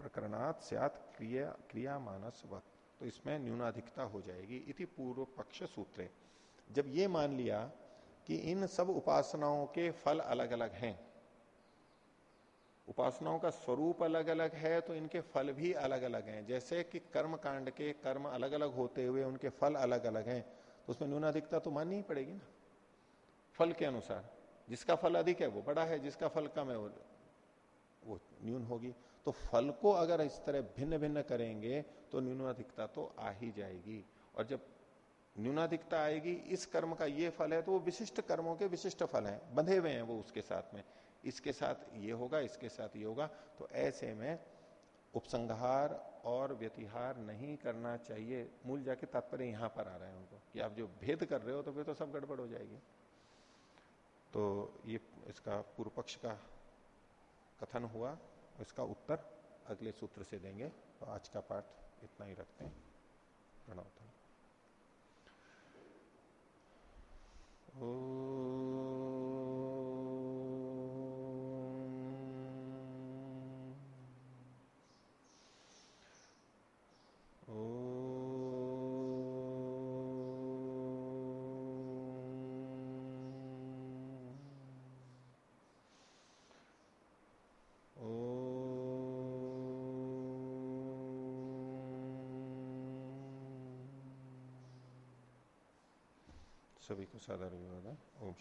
प्रकरणात् क्रिया क्रिया मानस वक्त तो इसमें न्यूनाधिकता हो जाएगी इति पूर्व पक्ष सूत्र। जब ये मान लिया कि इन सब उपासनाओं के फल अलग अलग हैं, उपासनाओं का स्वरूप अलग अलग है तो इनके फल भी अलग अलग हैं। जैसे कि कर्म कांड के कर्म अलग अलग होते हुए उनके फल अलग अलग हैं तो उसमें न्यूनाधिकता तो माननी ही पड़ेगी ना। फल के अनुसार, जिसका फल अधिक है वो बड़ा है, जिसका फल कम है वो वो न्यून होगी। तो फल को अगर इस तरह भिन्न भिन्न करेंगे तो न्यूनाधिकता तो आ ही जाएगी। और जब न्यूनाधिकता आएगी, इस कर्म का ये फल है तो वो विशिष्ट कर्मों के विशिष्ट फल है। बंधे हुए हैं वो उसके साथ में। इसके साथ ये होगा, इसके साथ ये होगा। तो ऐसे में उपसंहार और व्यतिहार नहीं करना चाहिए। मूल जाके तात्पर्य यहाँ पर आ रहा है उनको, कि आप जो भेद कर रहे हो तो फिर तो सब गड़बड़ हो जाएगी। तो ये इसका पूर्व पक्ष का कथन हुआ। इसका उत्तर अगले सूत्र से देंगे। तो आज का पाठ इतना ही रखते हैं। प्रणव ओ सभी को साधारण ओम